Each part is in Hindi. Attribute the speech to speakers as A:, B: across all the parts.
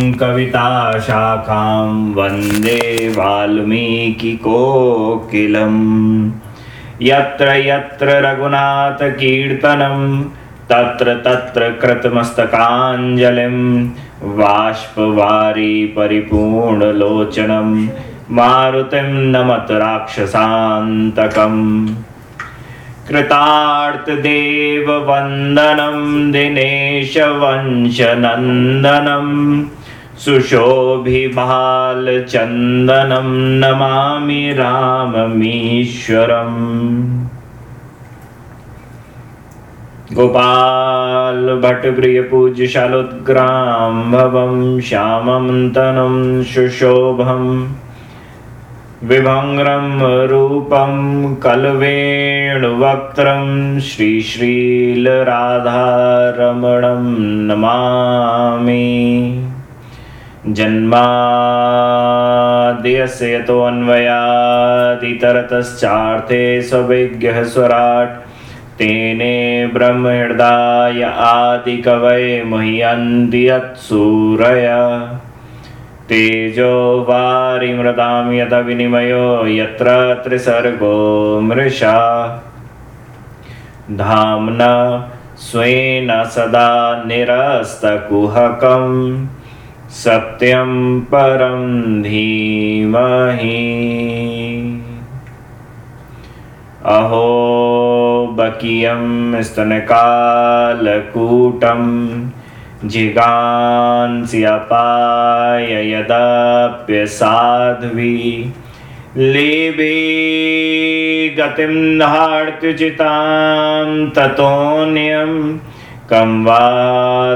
A: कविताशाखां वंदे वाल्मीकिकोकिलम्। यत्र यत्र रघुनाथकीर्तनं, तत्र तत्र कृतमस्तकाञ्जलिं बाष्पवारी परिपूर्णलोचनं मारुतिं नमत राक्षसान्तकम्। कृतार्तदेववन्दनं दिनेशवंशनन्दनं सुशोभिभालचन्दनं नमामि राममीश्वरम्। गोपाल भट्टप्रियपूज्यशालोद्ग्रां भवं श्यामं तनुं सुशोभम् विभङ्ग्रं रूपं कल्वेणुवक्त्रं श्रीश्रीलराधारमणं नमामि। जन्माद्यस्य यतोऽन्वयादितरतश्चार्थे स्वविज्ञः स्वराट्। तेने ब्रह्महृदाय आदिकवये मुह्यन्ति यत्सूरय। तेजो वारिमृतां यत विनिमयो यत्र त्रिसर्गो मृषा। धाम्ना स्वेन सदा निरस्तकुहकं सत्यं परं धीमहि। अहो बकीयं स्तनकालकूटम् जिगांस्यपाय यदप्यसाध्वी। लेभे गतिं धार्त्युचितां ततोऽन्यं कं वा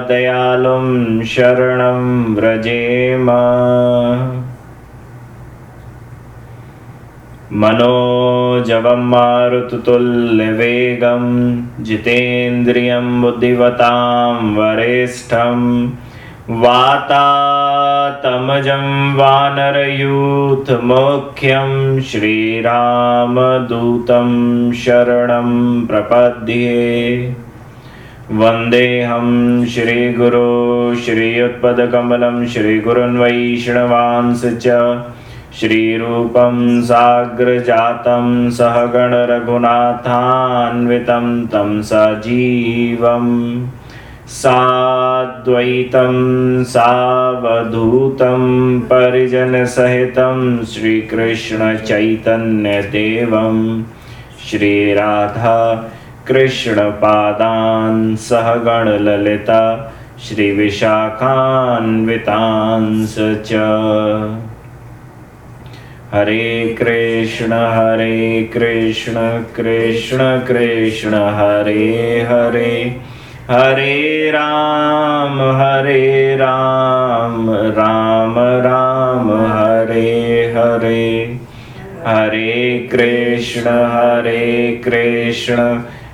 A: दयालुं शरणं व्रजेम। मनोजवं मारुतुल्यवेगं जितेन्द्रियं बुद्धिवतां वरेष्ठं, वातातमजं वानरयूथमुख्यं श्रीरामदूतं शरणं प्रपद्ये। वन्देऽहं श्रीगुरो श्रीयुत्पदकमलं श्रीगुरुन् वैष्णवांस च। श्रीरूपं साग्रजातं सहगणरघुनाथान्वितं तं सजीवं। साद्वैतं, सावधूतं परिजनसहितं श्रीकृष्णचैतन्यदेवं। श्रीराधा कृष्णपादान् सहगणललिता श्रीविशाखान्वितांस च। हरे कृष्ण हरे कृष्ण कृष्ण कृष्ण, हरे हरे। हरे राम हरे राम राम राम, हरे हरे। हरे कृष्ण हरे कृष्ण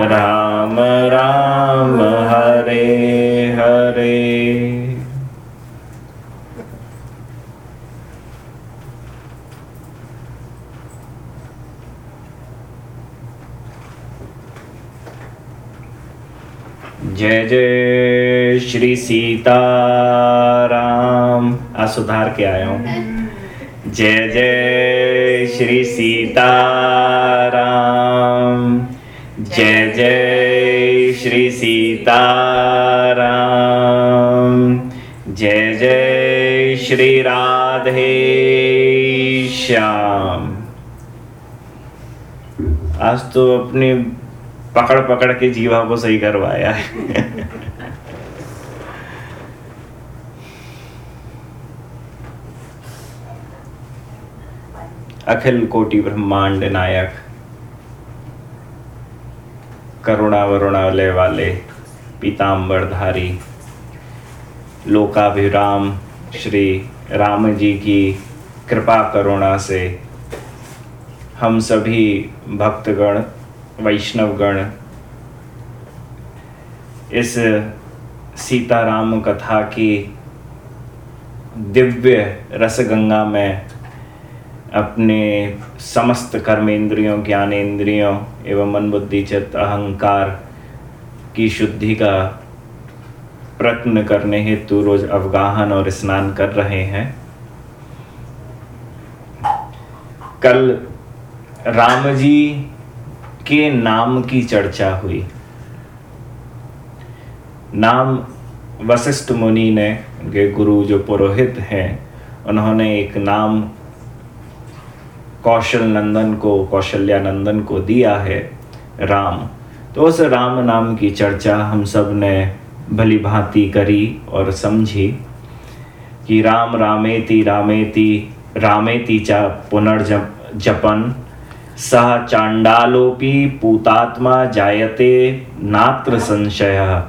A: राम राम, हरे हरे। जय जय श्री सीता राम आज सुधार के आया हूँ। जय जय श्री सीताराम। जय जय श्री सीताराम। जय जय श्री राधे श्याम। आज तो अपनी पकड़ पकड़ के जीवा को सही करवाया है। अखिल कोटि ब्रह्मांड नायक। करुणा वरुणालय वाले पीताम्बरधारी लोकाभिराम, श्री राम जी की कृपा करुणा से हम सभी भक्तगण, वैष्णवगण, इस सीताराम कथा की दिव्य रसगंगा में अपने समस्त कर्मेंद्रियों ज्ञानेन्द्रियों एवं मन बुद्धि चित्त अहंकार की शुद्धि का प्रयत्न करने हेतु रोज अवगाहन और स्नान कर रहे हैं। कल राम जी के नाम की चर्चा हुई। नाम वशिष्ठ मुनि ने, उनके गुरु जो पुरोहित हैं, उन्होंने एक नाम कौशल नंदन को कौशल्या नंदन को दिया है राम। तो उस राम नाम की चर्चा हम सबने भली भांति करी और समझी कि राम रामेति रामेति रामेति च पुनर्जपन। सह चांडालोपी पूतात्मा जायते नात्र संशय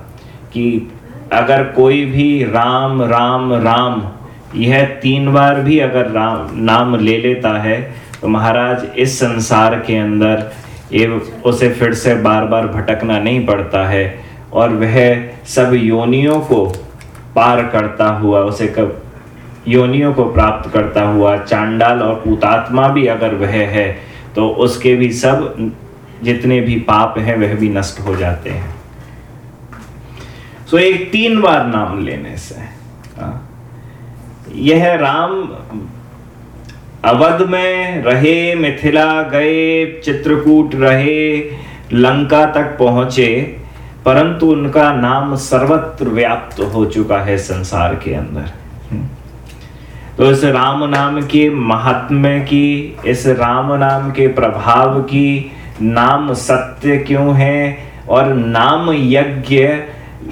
A: कि अगर कोई भी राम राम राम, यह तीन बार भी अगर राम नाम ले लेता है तो महाराज, इस संसार के अंदर ये उसे फिर से बार बार भटकना नहीं पड़ता है और वह सब योनियों को पार करता हुआ, उसे कब योनियों को प्राप्त करता हुआ, चांडाल और पुतात्मा भी अगर वह है तो उसके भी सब जितने भी पाप हैं, वह भी नष्ट हो जाते हैं सो एक तीन बार नाम लेने से हाँ। यह राम अवध में रहे, मिथिला गए, चित्रकूट रहे, लंका तक पहुँचे, परंतु उनका नाम सर्वत्र व्याप्त हो चुका है संसार के अंदर। तो इस राम नाम के महात्म्य की, इस राम नाम के प्रभाव की, नाम सत्य क्यों है, और नाम यज्ञ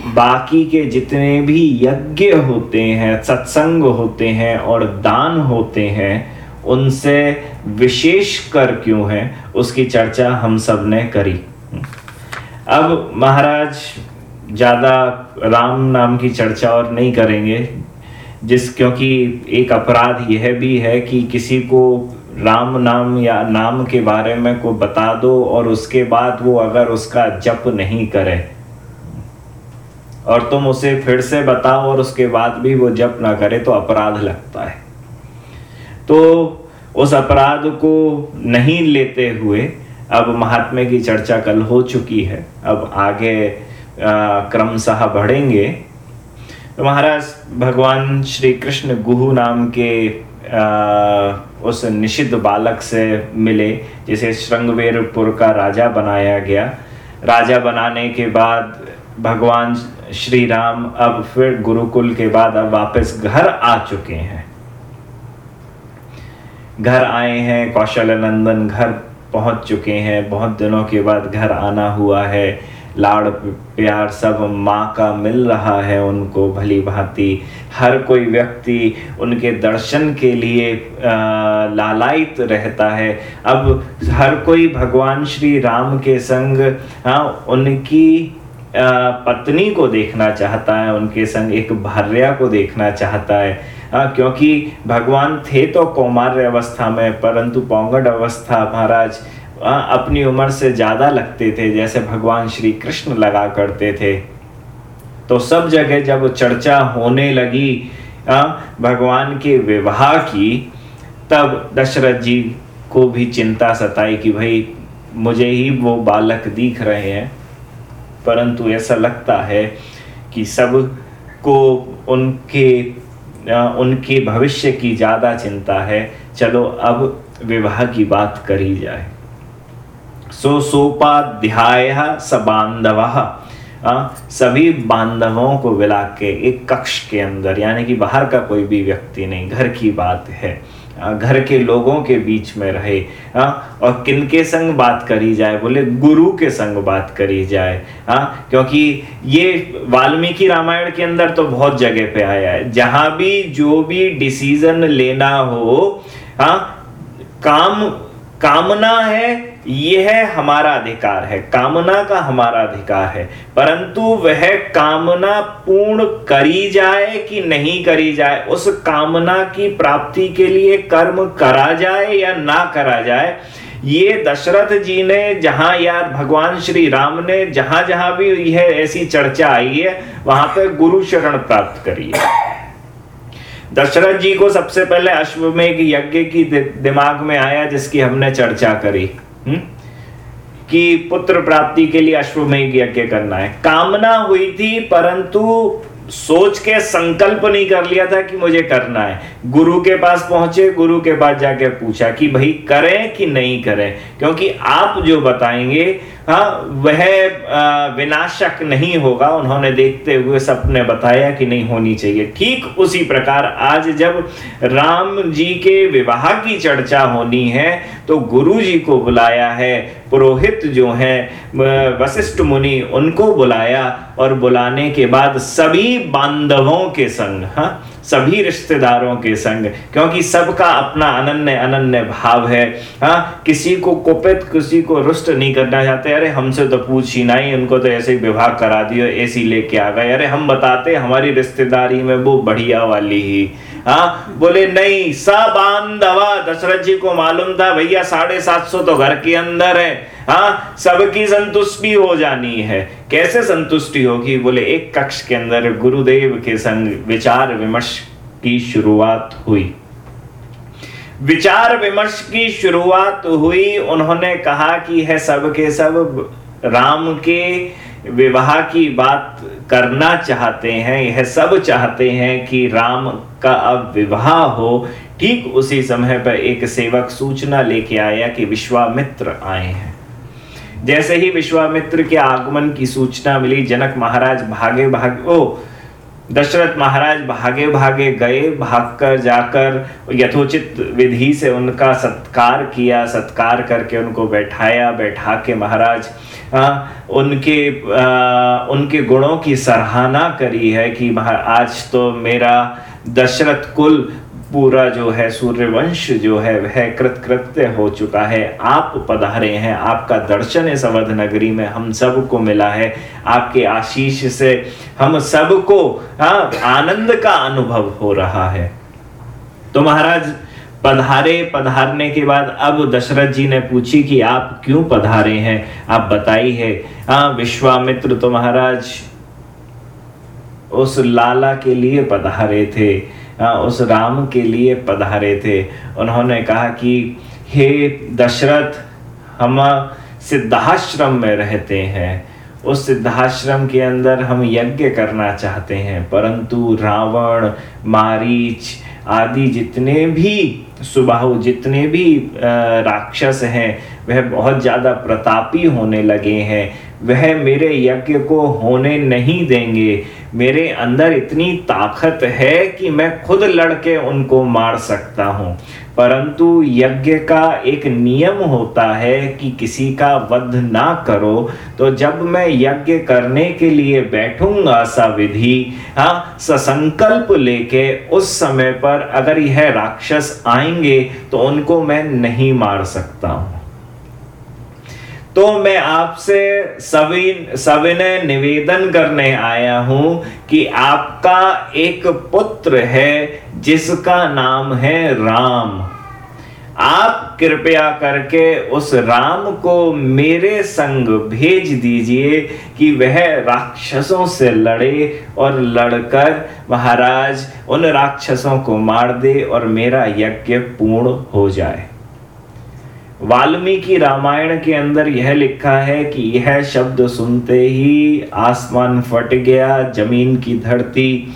A: बाकी के जितने भी यज्ञ होते हैं, सत्संग होते हैं, और दान होते हैं उनसे विशेष कर क्यों है, उसकी चर्चा हम सबने करी। अब महाराज, ज़्यादा राम नाम की चर्चा और नहीं करेंगे, जिस क्योंकि एक अपराध यह भी है कि किसी को राम नाम या नाम के बारे में को बता दो और उसके बाद वो अगर उसका जप नहीं करे, और तुम उसे फिर से बताओ और उसके बाद भी वो जप ना करे तो अपराध लगता है। तो उस अपराध को नहीं लेते हुए अब महात्मे की चर्चा कल हो चुकी है। अब आगे क्रमशः बढ़ेंगे। तो महाराज भगवान श्री कृष्ण गुहु नाम के आ, उस निषिद्ध बालक से मिले जिसे श्रृंगवेरपुर का राजा बनाया गया। राजा बनाने के बाद भगवान श्री राम अब फिर गुरुकुल के बाद अब वापस घर आ चुके हैं। घर आए हैं, कौशल नंदन घर पहुँच चुके हैं, बहुत दिनों के बाद घर आना हुआ है। लाड़ प्यार सब माँ का मिल रहा है उनको, भली भांति। हर कोई व्यक्ति उनके दर्शन के लिए लालायित रहता है। अब हर कोई भगवान श्री राम के संग हाँ उनकी पत्नी को देखना चाहता है, उनके संग एक भार्या को देखना चाहता है। क्योंकि भगवान थे तो कौमार्य अवस्था में परंतु पौंगड अवस्था महाराज अपनी उम्र से ज़्यादा लगते थे जैसे भगवान श्री कृष्ण लगा करते थे। तो सब जगह जब चर्चा होने लगी आ, भगवान के विवाह की तब दशरथ जी को भी चिंता सताई कि भाई मुझे ही वो बालक दिख रहे हैं। परंतु ऐसा लगता है कि सबको उनके उनके भविष्य की ज़्यादा चिंता है, चलो अब विवाह की बात करी जाए। सो सोपाध्याय स बांधव। सभी बांधवों को मिला के एक कक्ष के अंदर, यानी कि बाहर का कोई भी व्यक्ति नहीं, घर की बात है। घर के लोगों के बीच में रहे आ, और किन के संग बात करी जाए? बोले गुरु के संग बात करी जाए आ, क्योंकि ये वाल्मीकि रामायण के अंदर तो बहुत जगह पे आया है। जहाँ भी जो भी डिसीज़न लेना हो आ, काम कामना है यह हमारा अधिकार है, कामना का हमारा अधिकार है, परंतु वह कामना पूर्ण करी जाए कि नहीं करी जाए, उस कामना की प्राप्ति के लिए कर्म करा जाए या ना करा जाए, ये दशरथ जी ने जहाँ यार भगवान श्री राम ने जहाँ जहाँ भी यह ऐसी चर्चा आई है, वहाँ पे गुरु शरण प्राप्त करी है। दशरथ जी को सबसे पहले अश्वमेघ यज्ञ की दिमाग में आया जिसकी हमने चर्चा करी। हुँ? कि पुत्र प्राप्ति के लिए अश्वमेघ यज्ञ करना है। कामना हुई थी, परंतु सोच के संकल्प नहीं कर लिया था कि मुझे करना है। गुरु के पास पहुँचे, गुरु के पास जाकर पूछा कि भाई, करें कि नहीं करें? क्योंकि आप जो बताएँगे हाँ वह विनाशक नहीं होगा। उन्होंने देखते हुए सबने बताया कि नहीं होनी चाहिए। ठीक उसी प्रकार आज जब राम जी के विवाह की चर्चा होनी है तो गुरु जी को बुलाया है। पुरोहित जो है वशिष्ठ मुनि, उनको बुलाया और बुलाने के बाद सभी बांधवों के संग हाँ सभी रिश्तेदारों के संग, क्योंकि सबका अपना अनन्य अनन्य भाव है। हाँ किसी को कुपित, किसी को रुष्ट नहीं करना चाहते। अरे, हमसे तो पूछ ही नहीं उनको तो ऐसे ही विवाह करा दियो, ऐसी लेके आ गए। अरे, हम बताते, हमारी रिश्तेदारी में वो बढ़िया वाली ही। हाँ बोले, नहीं, सब दवा दशरथ जी को मालूम था, भैया, साढ़े सात सौ तो घर के अंदर है। हाँ सबकी संतुष्टि हो जानी है। कैसे संतुष्टि होगी? बोले, एक कक्ष के अंदर गुरुदेव के संग विचार विमर्श की शुरुआत हुई। विचार विमर्श की शुरुआत हुई। उन्होंने कहा कि है सब के सब, राम के विवाह की बात करना चाहते हैं। यह सब चाहते हैं कि राम का अब विवाह हो। ठीक उसी समय पर एक सेवक सूचना लेके आया कि विश्वामित्र आए हैं। जैसे ही विश्वामित्र के आगमन की सूचना मिली जनक महाराज भागे भागे ओ दशरथ महाराज भागे भागे गए भागकर जाकर यथोचित विधि से उनका सत्कार किया सत्कार करके उनको बैठाया बैठा के महाराज आ, उनके आ, उनके गुणों की सराहना करी है कि आज तो मेरा दशरथ कुल पूरा जो है सूर्यवंश जो है वह कृतकृत्य हो चुका है। आप पधारे हैं, आपका दर्शन इस अवध नगरी में हम सबको मिला है। आपके आशीष से हम सबको हाँ आनंद का अनुभव हो रहा है। तो महाराज, पधारे, पधारने के बाद अब दशरथ जी ने पूछी कि आप क्यों पधारे हैं? आप बताई है हाँ विश्वामित्र तो महाराज, उस लाला के लिए पधारे थे। उस राम के लिए पधारे थे। उन्होंने कहा कि, हे दशरथ, हम सिद्धाश्रम में रहते हैं। उस सिद्धाश्रम के अंदर हम यज्ञ करना चाहते हैं, परंतु रावण, मारीच आदि जितने भी, सुबाहु जितने भी राक्षस हैं, वह बहुत ज़्यादा प्रतापी होने लगे हैं। वह मेरे यज्ञ को होने नहीं देंगे। मेरे अंदर इतनी ताकत है कि मैं खुद लड़के उनको मार सकता हूँ। परंतु यज्ञ का एक नियम होता है कि किसी का वध ना करो। तो जब मैं यज्ञ करने के लिए बैठूँगा सा विधि हाँ ससंकल्प लेके, उस समय पर अगर यह राक्षस आएँगे तो उनको मैं नहीं मार सकता हूँ। तो मैं आपसे सभी सविनय निवेदन करने आया हूँ कि आपका एक पुत्र है जिसका नाम है राम। आप कृपया करके उस राम को मेरे संग भेज दीजिए कि वह राक्षसों से लड़े और लड़कर महाराज उन राक्षसों को मार दे और मेरा यज्ञ पूर्ण हो जाए। वाल्मीकि रामायण के अंदर यह लिखा है कि यह शब्द सुनते ही आसमान फट गया, ज़मीन की धरती,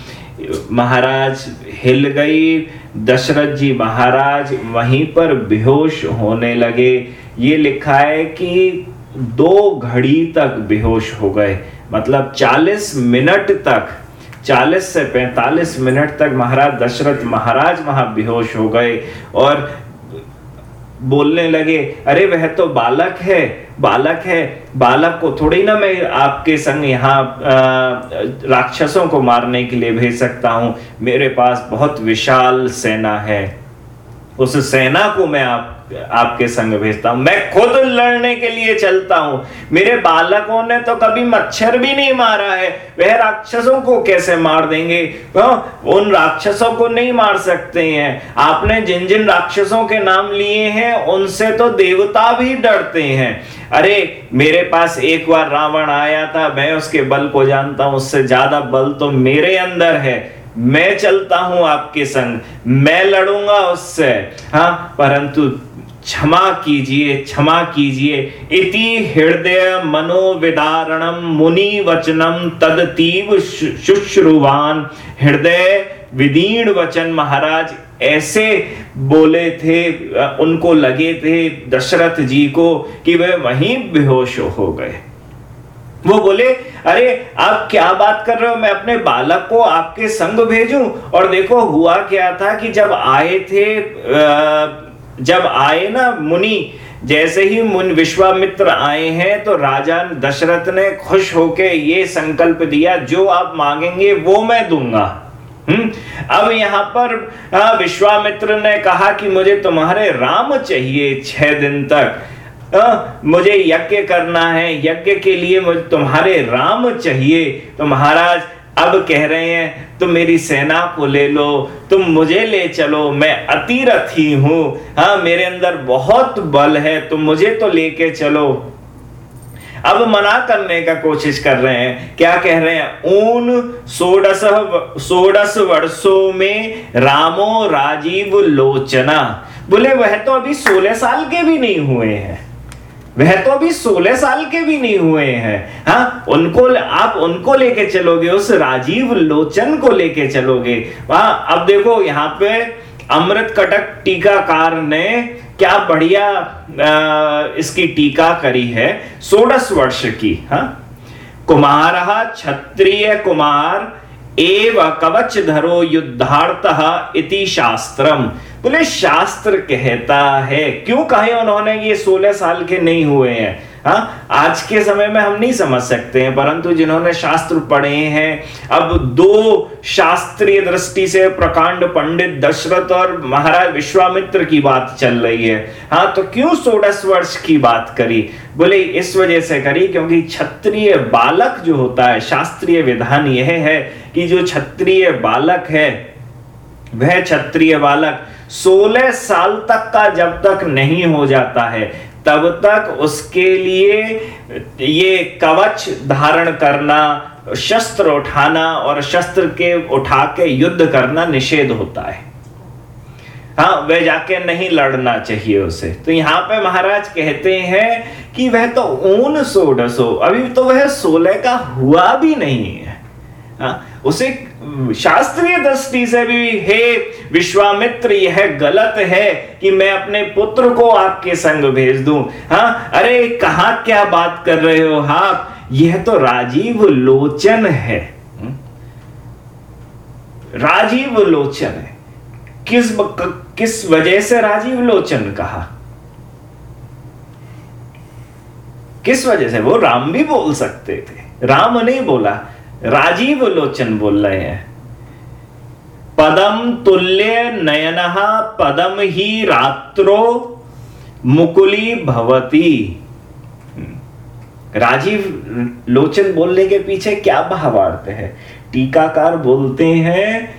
A: महाराज हिल गई, दशरथ जी महाराज वहीं पर बेहोश होने लगे। ये लिखा है कि दो घड़ी तक बेहोश हो गए मतलब 40 मिनट तक 40 से 45 मिनट तक महाराज दशरथ महाराज वहाँ बेहोश हो गए। और बोलने लगे, अरे, वह तो बालक है बालक है, बालक को थोड़ी ना मैं आपके संग यहाँ राक्षसों को मारने के लिए भेज सकता हूँ। मेरे पास बहुत विशाल सेना है। उस सेना को मैं आप आपके संग भेजता हूँ। मैं खुद लड़ने के लिए चलता हूँ। मेरे बालकों ने तो कभी मच्छर भी नहीं मारा है। वह राक्षसों को कैसे मार देंगे? हाँ, उन राक्षसों को नहीं मार सकते हैं। आपने जिन जिन राक्षसों के नाम लिए हैं उनसे तो देवता भी डरते हैं। अरे मेरे पास एक बार रावण आया था मैं उसके बल को जानता हूँ उससे ज़्यादा बल तो मेरे अंदर है। मैं चलता हूँ आपके संग। मैं लड़ूँगा उससे। हाँ परंतु क्षमा कीजिए क्षमा कीजिए। इति हृदय मनोविदारणम मुनि वचनम तदतीव शुश्रुवान। हृदय विदीर्ण वचन महाराज ऐसे बोले थे, उनको लगे थे दशरथ जी को कि वह वहीं बेहोश हो गए। वो बोले, अरे, आप क्या बात कर रहे हो? मैं अपने बालक को आपके संग भेजूं? और देखो, हुआ क्या था कि जब आए थे जब आए ना मुनि जैसे ही मुन विश्वामित्र आए हैं तो राजा दशरथ ने खुश होके ये संकल्प दिया जो आप मांगेंगे वो मैं दूँगा। हम्म? अब यहाँ पर विश्वामित्र ने कहा कि मुझे तुम्हारे राम चाहिए छह दिन तक। आ, मुझे यज्ञ करना है यज्ञ के लिए मुझे तुम्हारे राम चाहिए। तो महाराज अब कह रहे हैं, तुम मेरी सेना को ले लो, तुम मुझे ले चलो, मैं अतिरथी हूँ हाँ। मेरे अंदर बहुत बल है, तुम मुझे तो लेके चलो। अब मना करने का कोशिश कर रहे हैं। क्या कह रहे हैं? ऊन सोडस सोडस वर्षों में रामो राजीव लोचना। बोले, वह तो अभी सोलह साल के भी नहीं हुए हैं। वह तो अभी सोलह साल के भी नहीं हुए हैं। हाँ उनको आप उनको लेके चलोगे उस राजीव लोचन को लेके चलोगे। वहाँ अब देखो यहाँ पे अमृत कटक टीकाकार ने क्या बढ़िया आ, इसकी टीका करी है सोडस वर्ष की हाँ। कुमार क्षत्रिय कुमार एव कवच धरो युद्धार्थ इति शास्त्रम। बोले, शास्त्र कहता है। क्यों कहे उन्होंने ये सोलह साल के नहीं हुए हैं? हाँ आज के समय में हम नहीं समझ सकते हैं, परंतु जिन्होंने शास्त्र पढ़े हैं, अब दो शास्त्रीय दृष्टि से प्रकांड पंडित दशरथ और महाराज विश्वामित्र की बात चल रही है। हाँ तो क्यों सोलह वर्ष की बात करी? बोले, इस वजह से करी क्योंकि क्षत्रिय बालक जो होता है, शास्त्रीय विधान यह है कि जो क्षत्रिय बालक है वह क्षत्रिय बालक सोलह साल तक का जब तक नहीं हो जाता है तब तक उसके लिए ये कवच धारण करना शस्त्र उठाना और शस्त्र के उठा के युद्ध करना निषेध होता है। हाँ वह जाके नहीं लड़ना चाहिए उसे। तो यहाँ पे महाराज कहते हैं कि वह तो ऊन सो सोडसो अभी तो वह सोलह का हुआ भी नहीं हाँ, उसे शास्त्रीय दृष्टि से भी, हे विश्वामित्र, यह गलत है कि मैं अपने पुत्र को आपके संग भेज दूँ। हाँ अरे, कहा क्या बात कर रहे हो आप? यह तो राजीव लोचन है। हम्म? राजीव लोचन है। किस किस वजह से राजीव लोचन कहा? किस वजह से? वो राम भी बोल सकते थे। राम नहीं बोला। राजीव लोचन बोल रहे हैं। पदम तुल्य नयन पदम ही रात्रो मुकुली भवती। राजीव लोचन बोलने के पीछे क्या भावार्थ है? टीकाकार बोलते हैं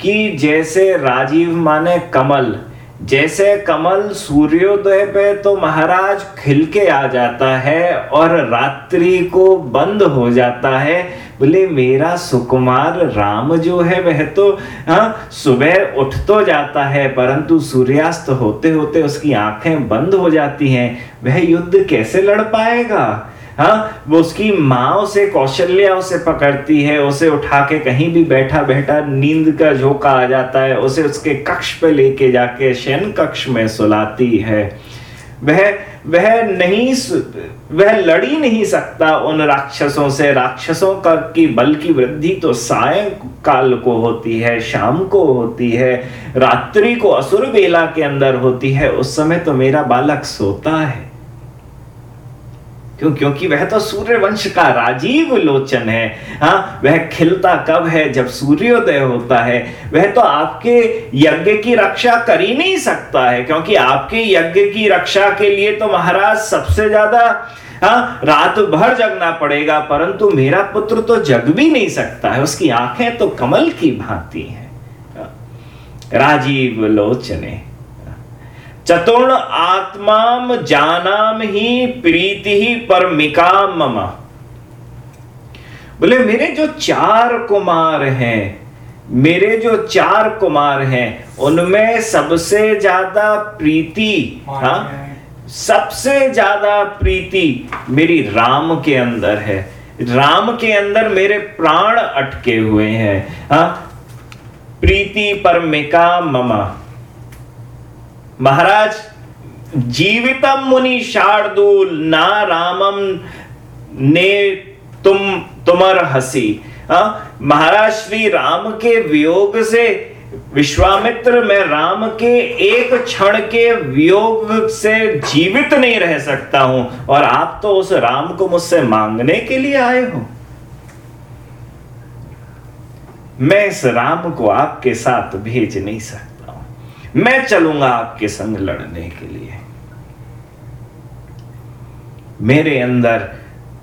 A: कि जैसे राजीव माने कमल जैसे कमल सूर्योदय पे तो महाराज खिल के आ जाता है और रात्रि को बंद हो जाता है। बोले, मेरा सुकुमार राम जो है, वह तो हाँ सुबह उठ तो जाता है, परंतु सूर्यास्त होते होते उसकी आँखें बंद हो जाती हैं। वह युद्ध कैसे लड़ पाएगा? हाँ वो उसकी माँ उसे कौशल्या उसे पकड़ती है, उसे उठा के कहीं भी बैठा बैठा नींद का झोंका आ जाता है, उसे उसके कक्ष पे लेके जाके शयन कक्ष में सुलाती है। वह वह नहीं वह लड़ी नहीं सकता उन राक्षसों से। राक्षसों का की बल की वृद्धि तो साय काल को होती है, शाम को होती है, रात्रि को असुर बेला के अंदर होती है। उस समय तो मेरा बालक सोता है। क्यों? क्योंकि वह तो सूर्य वंश का राजीव लोचन है। हाँ वह खिलता कब है जब सूर्योदय होता है? वह तो आपके यज्ञ की रक्षा कर ही नहीं सकता है क्योंकि आपके यज्ञ की रक्षा के लिए तो महाराज सबसे ज़्यादा हाँ रात भर जगना पड़ेगा परंतु मेरा पुत्र तो जग भी नहीं सकता है। उसकी आँखें तो कमल की भांति हैं। हाँ, राजीव लोचने। चतुर्ण आत्मा जानाम ही प्रीति ही परमिका मम। बोले मेरे जो चार कुमार हैं मेरे जो चार कुमार हैं उनमें सबसे ज़्यादा प्रीति हाँ? सबसे ज़्यादा प्रीति मेरी राम के अंदर है। राम के अंदर मेरे प्राण अटके हुए हैं हाँ? प्रीति परमिका ममा। महाराज जीवितम मुनि शार्दूल ना रामम ने तुम तुमर हसी महाराज, श्री राम के वियोग से विश्वामित्र, मैं राम के एक क्षण के वियोग से जीवित नहीं रह सकता हूँ, और आप तो उस राम को मुझसे मांगने के लिए आए हो। मैं इस राम को आपके साथ भेज नहीं सकता। मैं चलूँगा आपके संग लड़ने के लिए। मेरे अंदर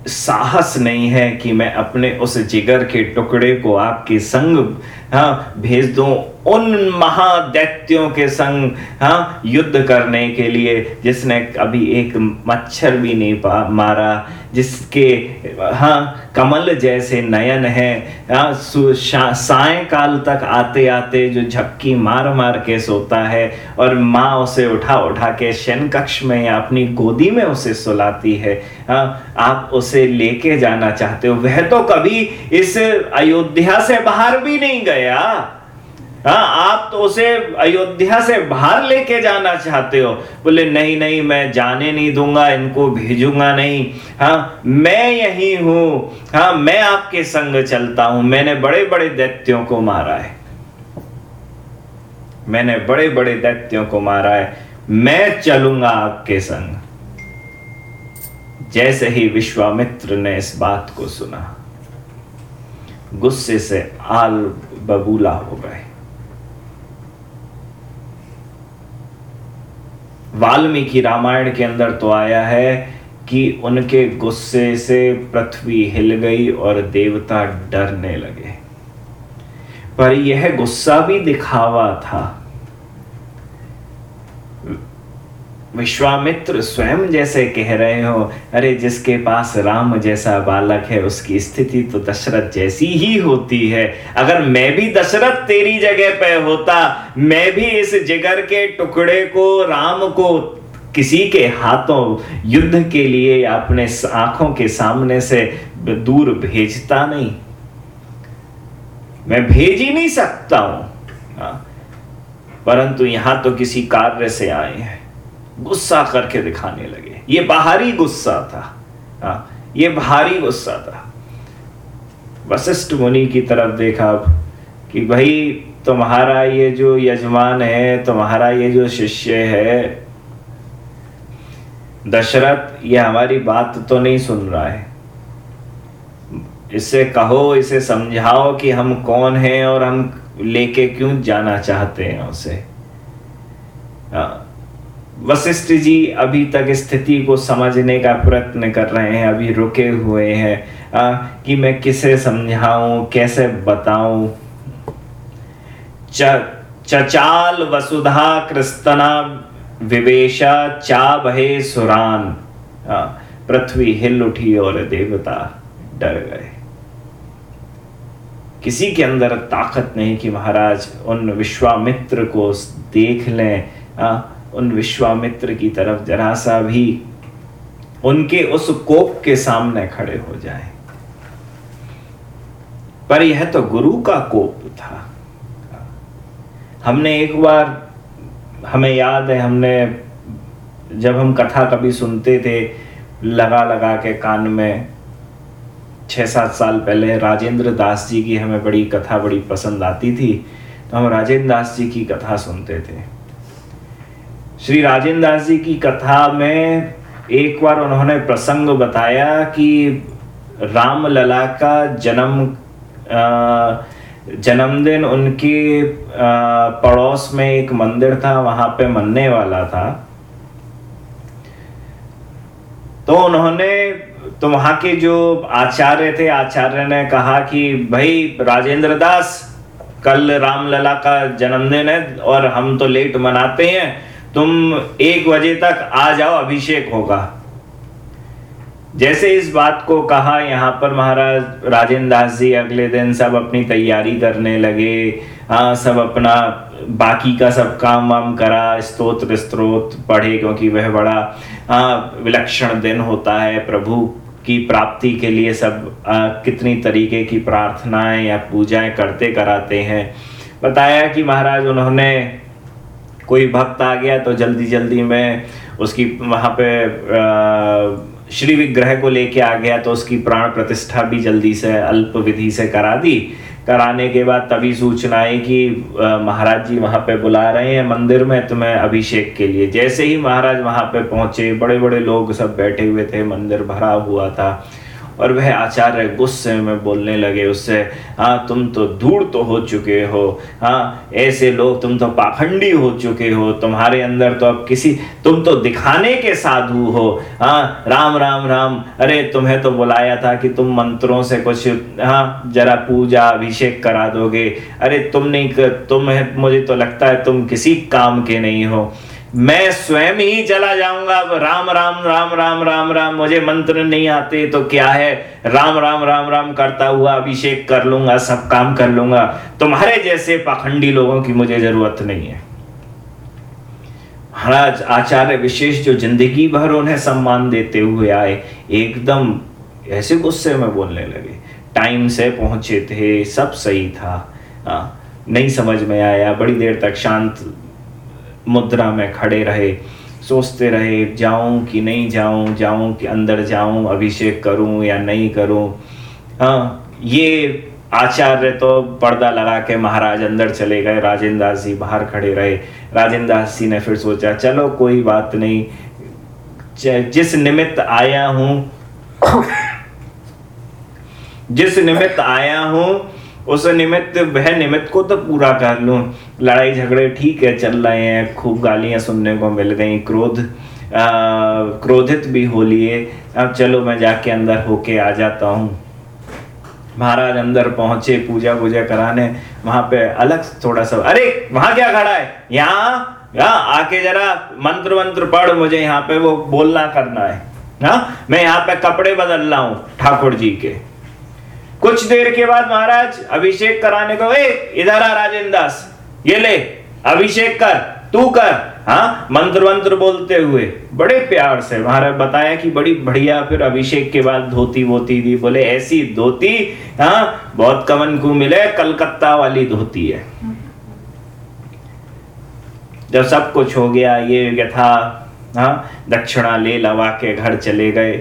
A: साहस नहीं है कि मैं अपने उस जिगर के टुकड़े को आपके संग हाँ भेज दूँ। उन महादैत्यों के संग हाँ युद्ध करने के लिए जिसने अभी एक मच्छर भी नहीं मारा, जिसके हाँ कमल जैसे नयन है हाँ सायकाल तक आते आते जो झपकी मार मार के सोता है और माँ उसे उठा उठा के शन कक्ष में या अपनी गोदी में उसे सुलाती है हाँ आप उसे लेके जाना चाहते हो। वह तो कभी इस अयोध्या से बाहर भी नहीं गया। हाँ आप तो उसे अयोध्या से बाहर लेके जाना चाहते हो। बोले, नहीं नहीं, मैं जाने नहीं दूँगा, इनको भेजूँगा नहीं। हाँ मैं यही हूँ। हाँ मैं आपके संग चलता हूँ। मैंने बड़े बड़े दैत्यों को मारा है। मैंने बड़े बड़े दैत्यों को मारा है। मैं चलूँगा आपके संग। जैसे ही विश्वामित्र ने इस बात को सुना, गुस्से से आल बबूला हो गए। वाल्मीकि रामायण के अंदर तो आया है कि उनके गुस्से से पृथ्वी हिल गई और देवता डरने लगे। पर यह गुस्सा भी दिखावा था विश्वामित्र स्वयं जैसे कह रहे हो। अरे, जिसके पास राम जैसा बालक है, उसकी स्थिति तो दशरथ जैसी ही होती है। अगर मैं भी दशरथ तेरी जगह पे होता, मैं भी इस जिगर के टुकड़े को, राम को किसी के हाथों युद्ध के लिए अपने आँखों के सामने से दूर भेजता नहीं। मैं भेज ही नहीं सकता हूँ। हाँ। परंतु यहाँ तो किसी कार्य से आए हैं। गुस्सा करके दिखाने लगे। ये बाहरी गुस्सा था। हाँ ये भारी गुस्सा था। वशिष्ठ मुनि की तरफ़ देखा कि भाई, तुम्हारा ये जो यजमान है, तुम्हारा ये जो शिष्य है, दशरथ, ये हमारी बात तो नहीं सुन रहा है। इससे कहो, इसे समझाओ कि हम कौन हैं और हम लेके क्यों जाना चाहते हैं उसे। हाँ वशिष्ठ जी अभी तक स्थिति को समझने का प्रयत्न कर रहे हैं अभी रुके हुए हैं। कि मैं किसे समझाऊं कैसे बताऊँ? चचाल वसुधा कृस्तना विवेशा चा बहे सुरान पृथ्वी हिल उठी और देवता डर गए। किसी के अंदर ताकत नहीं कि महाराज उन विश्वामित्र को देख लें। आ, उन विश्वामित्र की तरफ़ जरा सा भी उनके उस कोप के सामने खड़े हो जाए। पर यह तो गुरु का कोप था। हमने एक बार, हमें याद है, हमने जब हम कथा कभी सुनते थे, लगा लगा के कान में छः सात साल पहले राजेंद्र दास जी की हमें बड़ी कथा बड़ी पसंद आती थी तो हम राजेंद्र दास जी की कथा सुनते थे। श्री राजेंद्र दास जी की कथा में एक बार उन्होंने प्रसंग बताया कि राम लला का जन्म जन्मदिन उनके पड़ोस में एक मंदिर था, वहाँ पे मनने वाला था। तो उन्होंने तो वहाँ के जो आचार्य थे, आचार्य ने कहा कि भाई राजेंद्र दास कल रामलला का जन्मदिन है और हम तो लेट मनाते हैं। तुम एक बजे तक आ जाओ अभिषेक होगा। जैसे इस बात को कहा यहाँ पर महाराज राजेंद्र दास जी अगले दिन सब अपनी तैयारी करने लगे। हाँ सब अपना बाकी का सब काम वाम करा स्तोत्र स्त्रोत पढ़े क्योंकि वह बड़ा हाँ विलक्षण दिन होता है। प्रभु की प्राप्ति के लिए सब आ, कितनी तरीके की प्रार्थनाएँ या पूजाएँ करते कराते हैं। बताया कि महाराज उन्होंने कोई भक्त आ गया तो जल्दी जल्दी में उसकी वहाँ पे श्री विग्रह को लेके आ गया तो उसकी प्राण प्रतिष्ठा भी जल्दी से, अल्प विधि से करा दी। कराने के बाद तभी सूचना आई कि महाराज जी वहाँ पे बुला रहे हैं मंदिर में तुम्हें अभिषेक के लिए। जैसे ही महाराज वहाँ पे पहुँचे बड़े बड़े लोग सब बैठे हुए थे, मंदिर भरा हुआ था। और वह आचार्य गुस्से में बोलने लगे उससे हाँ तुम तो दूर तो हो चुके हो। हाँ ऐसे लोग तुम तो पाखंडी हो चुके हो। तुम्हारे अंदर तो अब किसी तुम तो दिखाने के साधु हो। हाँ राम राम राम। अरे तुम्हें तो बुलाया था कि तुम मंत्रों से कुछ हाँ जरा पूजा अभिषेक करा दोगे। अरे तुम नहीं कर, तुम मुझे तो लगता है तुम किसी काम के नहीं हो। मैं स्वयं ही चला जाऊँगा। अब राम राम राम राम राम राम मुझे मंत्र नहीं आते तो क्या है? राम राम राम राम करता हुआ अभिषेक कर लूँगा सब काम कर लूँगा। तुम्हारे जैसे पाखंडी लोगों की मुझे ज़रूरत नहीं है। महाराज आचार्य विशेष जो ज़िंदगी भर उन्हें सम्मान देते हुए आए एकदम ऐसे गुस्से में बोलने लगे। टाइम से पहुँचे थे सब सही था। आ, नहीं समझ में आया बड़ी देर तक शांत मुद्रा में खड़े रहे, सोचते रहे, जाऊँ कि नहीं जाऊँ जाऊँ कि अंदर जाऊँ, अभिषेक करूँ या नहीं करूँ। हाँ ये आचार्य तो पर्दा लगा के महाराज अंदर चले गए राजेंद्र दास जी बाहर खड़े रहे। राजेंद्र दास जी ने फिर सोचा, चलो, कोई बात नहीं। जिस निमित्त आया हूँ, जिस निमित्त आया हूँ उस निमित्त वह निमित्त को तो पूरा कर लूँ। लड़ाई झगड़े ठीक है चल रहे हैं। खूब गालियाँ सुनने को मिल गई। क्रोध आ, क्रोधित भी हो लिए। अब चलो मैं जाके अंदर होके आ जाता हूँ। महाराज अंदर पहुँचे पूजा पूजा कराने। वहाँ पे अलग थोड़ा सा अरे वहाँ क्या खड़ा है? यहाँ यहाँ आके जरा मंत्र मंत्र पढ़ मुझे यहाँ पे वो बोलना करना है। हाँ मैं यहाँ पे कपड़े बदल रहा हूँ ठाकुर जी के। कुछ देर के बाद महाराज, अभिषेक कराने को ए, इधर आ राजेंद्र दास ये ले, अभिषेक कर, तू कर हाँ मंत्र मंत्र बोलते हुए। बड़े प्यार से महाराज बताया कि बड़ी बढ़िया, फिर अभिषेक के बाद धोती वोती दी, बोले, ऐसी धोती हाँ बहुत कमन को मिले, कलकत्ता वाली धोती है। जब सब कुछ हो गया, ये यथा हाँ दक्षिणा ले लवा के घर चले गए।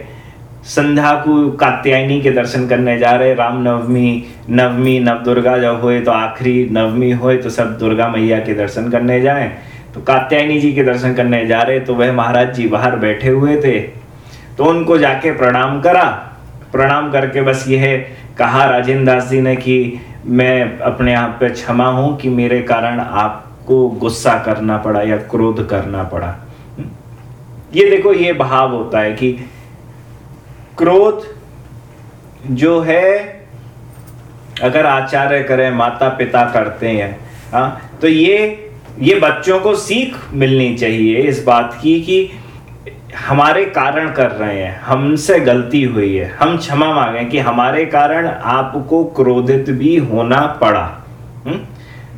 A: संध्या को कात्यायनी के दर्शन करने जा रहे राम नवमी नवमी नव दुर्गा जब हुए तो आखिरी नवमी हुए तो सब दुर्गा मैया के दर्शन करने जाए। तो कात्यायनी जी के दर्शन करने जा रहे तो वह महाराज जी बाहर बैठे हुए थे। तो उनको जाके प्रणाम करा। प्रणाम करके बस यह कहा राजेंद्र दास जी ने कि मैं अपने आप पे क्षमा हूँ कि मेरे कारण आपको गुस्सा करना पड़ा या क्रोध करना पड़ा। ये देखो, ये भाव होता है कि क्रोध जो है, अगर आचार्य करें माता पिता करते हैं हाँ तो ये ये बच्चों को सीख मिलनी चाहिए इस बात की कि हमारे कारण कर रहे हैं, हमसे गलती हुई है, हम क्षमा मांगे कि हमारे कारण आपको क्रोधित भी होना पड़ा हुँ? हम्म?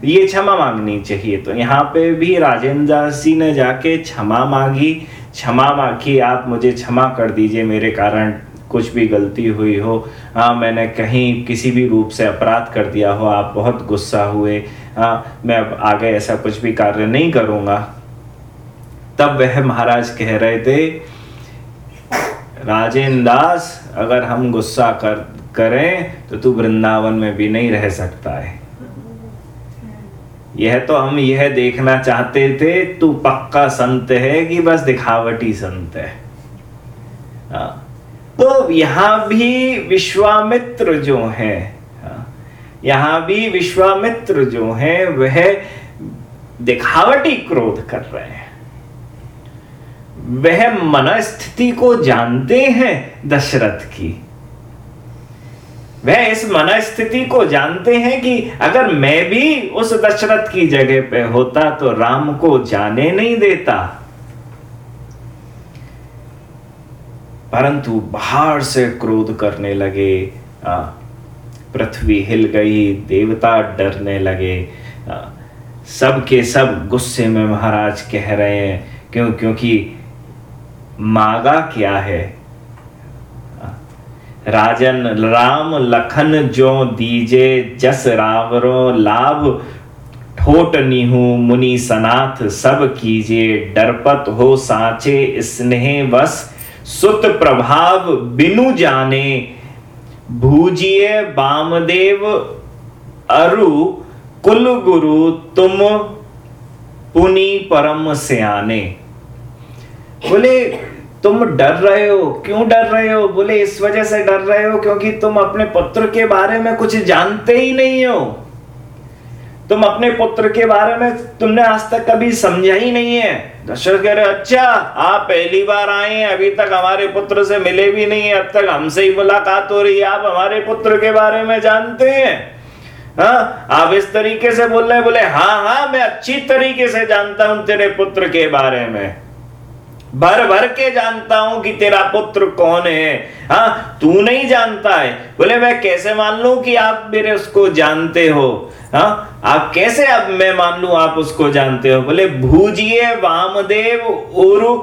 A: ये क्षमा मांगनी चाहिए तो यहाँ पे भी राजेंद्र दास ने जाके क्षमा मांगी क्षमा मांगी, आप मुझे क्षमा कर दीजिए, मेरे कारण कुछ भी गलती हुई हो हाँ मैंने कहीं किसी भी रूप से अपराध कर दिया हो, आप बहुत गुस्सा हुए हाँ मैं अब आगे ऐसा कुछ भी कार्य नहीं करूँगा। तब वह महाराज कह रहे थे राजेंद्र दास अगर हम गुस्सा कर, करें तो तू वृंदावन में भी नहीं रह सकता है। यह तो हम यह देखना चाहते थे, तू पक्का संत है कि बस दिखावटी संत है? हाँ तो यहाँ भी विश्वामित्र जो है हाँ, यहाँ भी विश्वामित्र जो है वह दिखावटी क्रोध कर रहे हैं। वह मन स्थिति को जानते हैं दशरथ की। वह इस मनस्थिति को जानते हैं कि अगर मैं भी उस दशरथ की जगह पे होता तो राम को जाने नहीं देता। परंतु बाहर से क्रोध करने लगे पृथ्वी हिल गई, देवता डरने लगे सब के सब गुस्से में महाराज कह रहे हैं, क्यों, क्योंकि मागा क्या है? राजन, राम लखन जो दीजे, जस रावरो लाभ, ठोट निहू मुनि सनाथ, सब कीजिए डरपत हो साचे, स्नेह बस सुत प्रभाव बिनु जाने, भूजिए बामदेव अरु कुल गुरु तुम पुनि परम सियाने। बोले, तुम डर रहे हो? क्यों डर रहे हो? बोले, इस वजह से डर रहे हो क्योंकि तुम अपने पुत्र के बारे में कुछ जानते ही नहीं हो। तुम अपने पुत्र के बारे में तुमने आज तक कभी समझा ही नहीं है। दशरथ कह रहे अच्छा आप पहली बार आए हैं, अभी तक हमारे पुत्र से मिले भी नहीं है, अब तक हमसे ही मुलाकात हो रही है, आप हमारे पुत्र के बारे में जानते हैं? हाँ आप इस तरीके से बोल रहे हैं, बोले हाँ हाँ मैं अच्छी तरीके से जानता हूँ तेरे पुत्र के बारे में। भर भर के जानता हूँ कि तेरा पुत्र कौन है। हाँ तू नहीं जानता है। बोले, मैं कैसे मान लू कि आप मेरे उसको जानते हो? हाँ? आप कैसे अब मैं मान लू आप उसको जानते हो? बोले, भूजिए वामदेव उरु,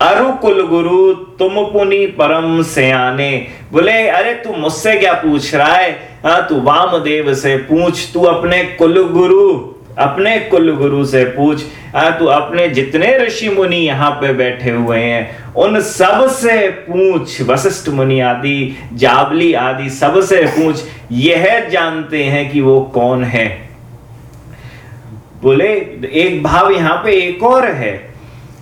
A: अरु कुल गुरु तुम पुनि परम सयाने। बोले, अरे तू मुझसे क्या पूछ रहा है? हाँ तू वामदेव से पूछ, तू अपने कुल गुरु अपने कुल गुरु से पूछ तू अपने जितने ऋषि मुनि यहाँ पे बैठे हुए हैं, उन सबसे पूछ, वशिष्ठ मुनि आदि, जाबली आदि सबसे पूछ, यह जानते हैं कि वो कौन है? बोले, एक भाव यहाँ पे एक और है।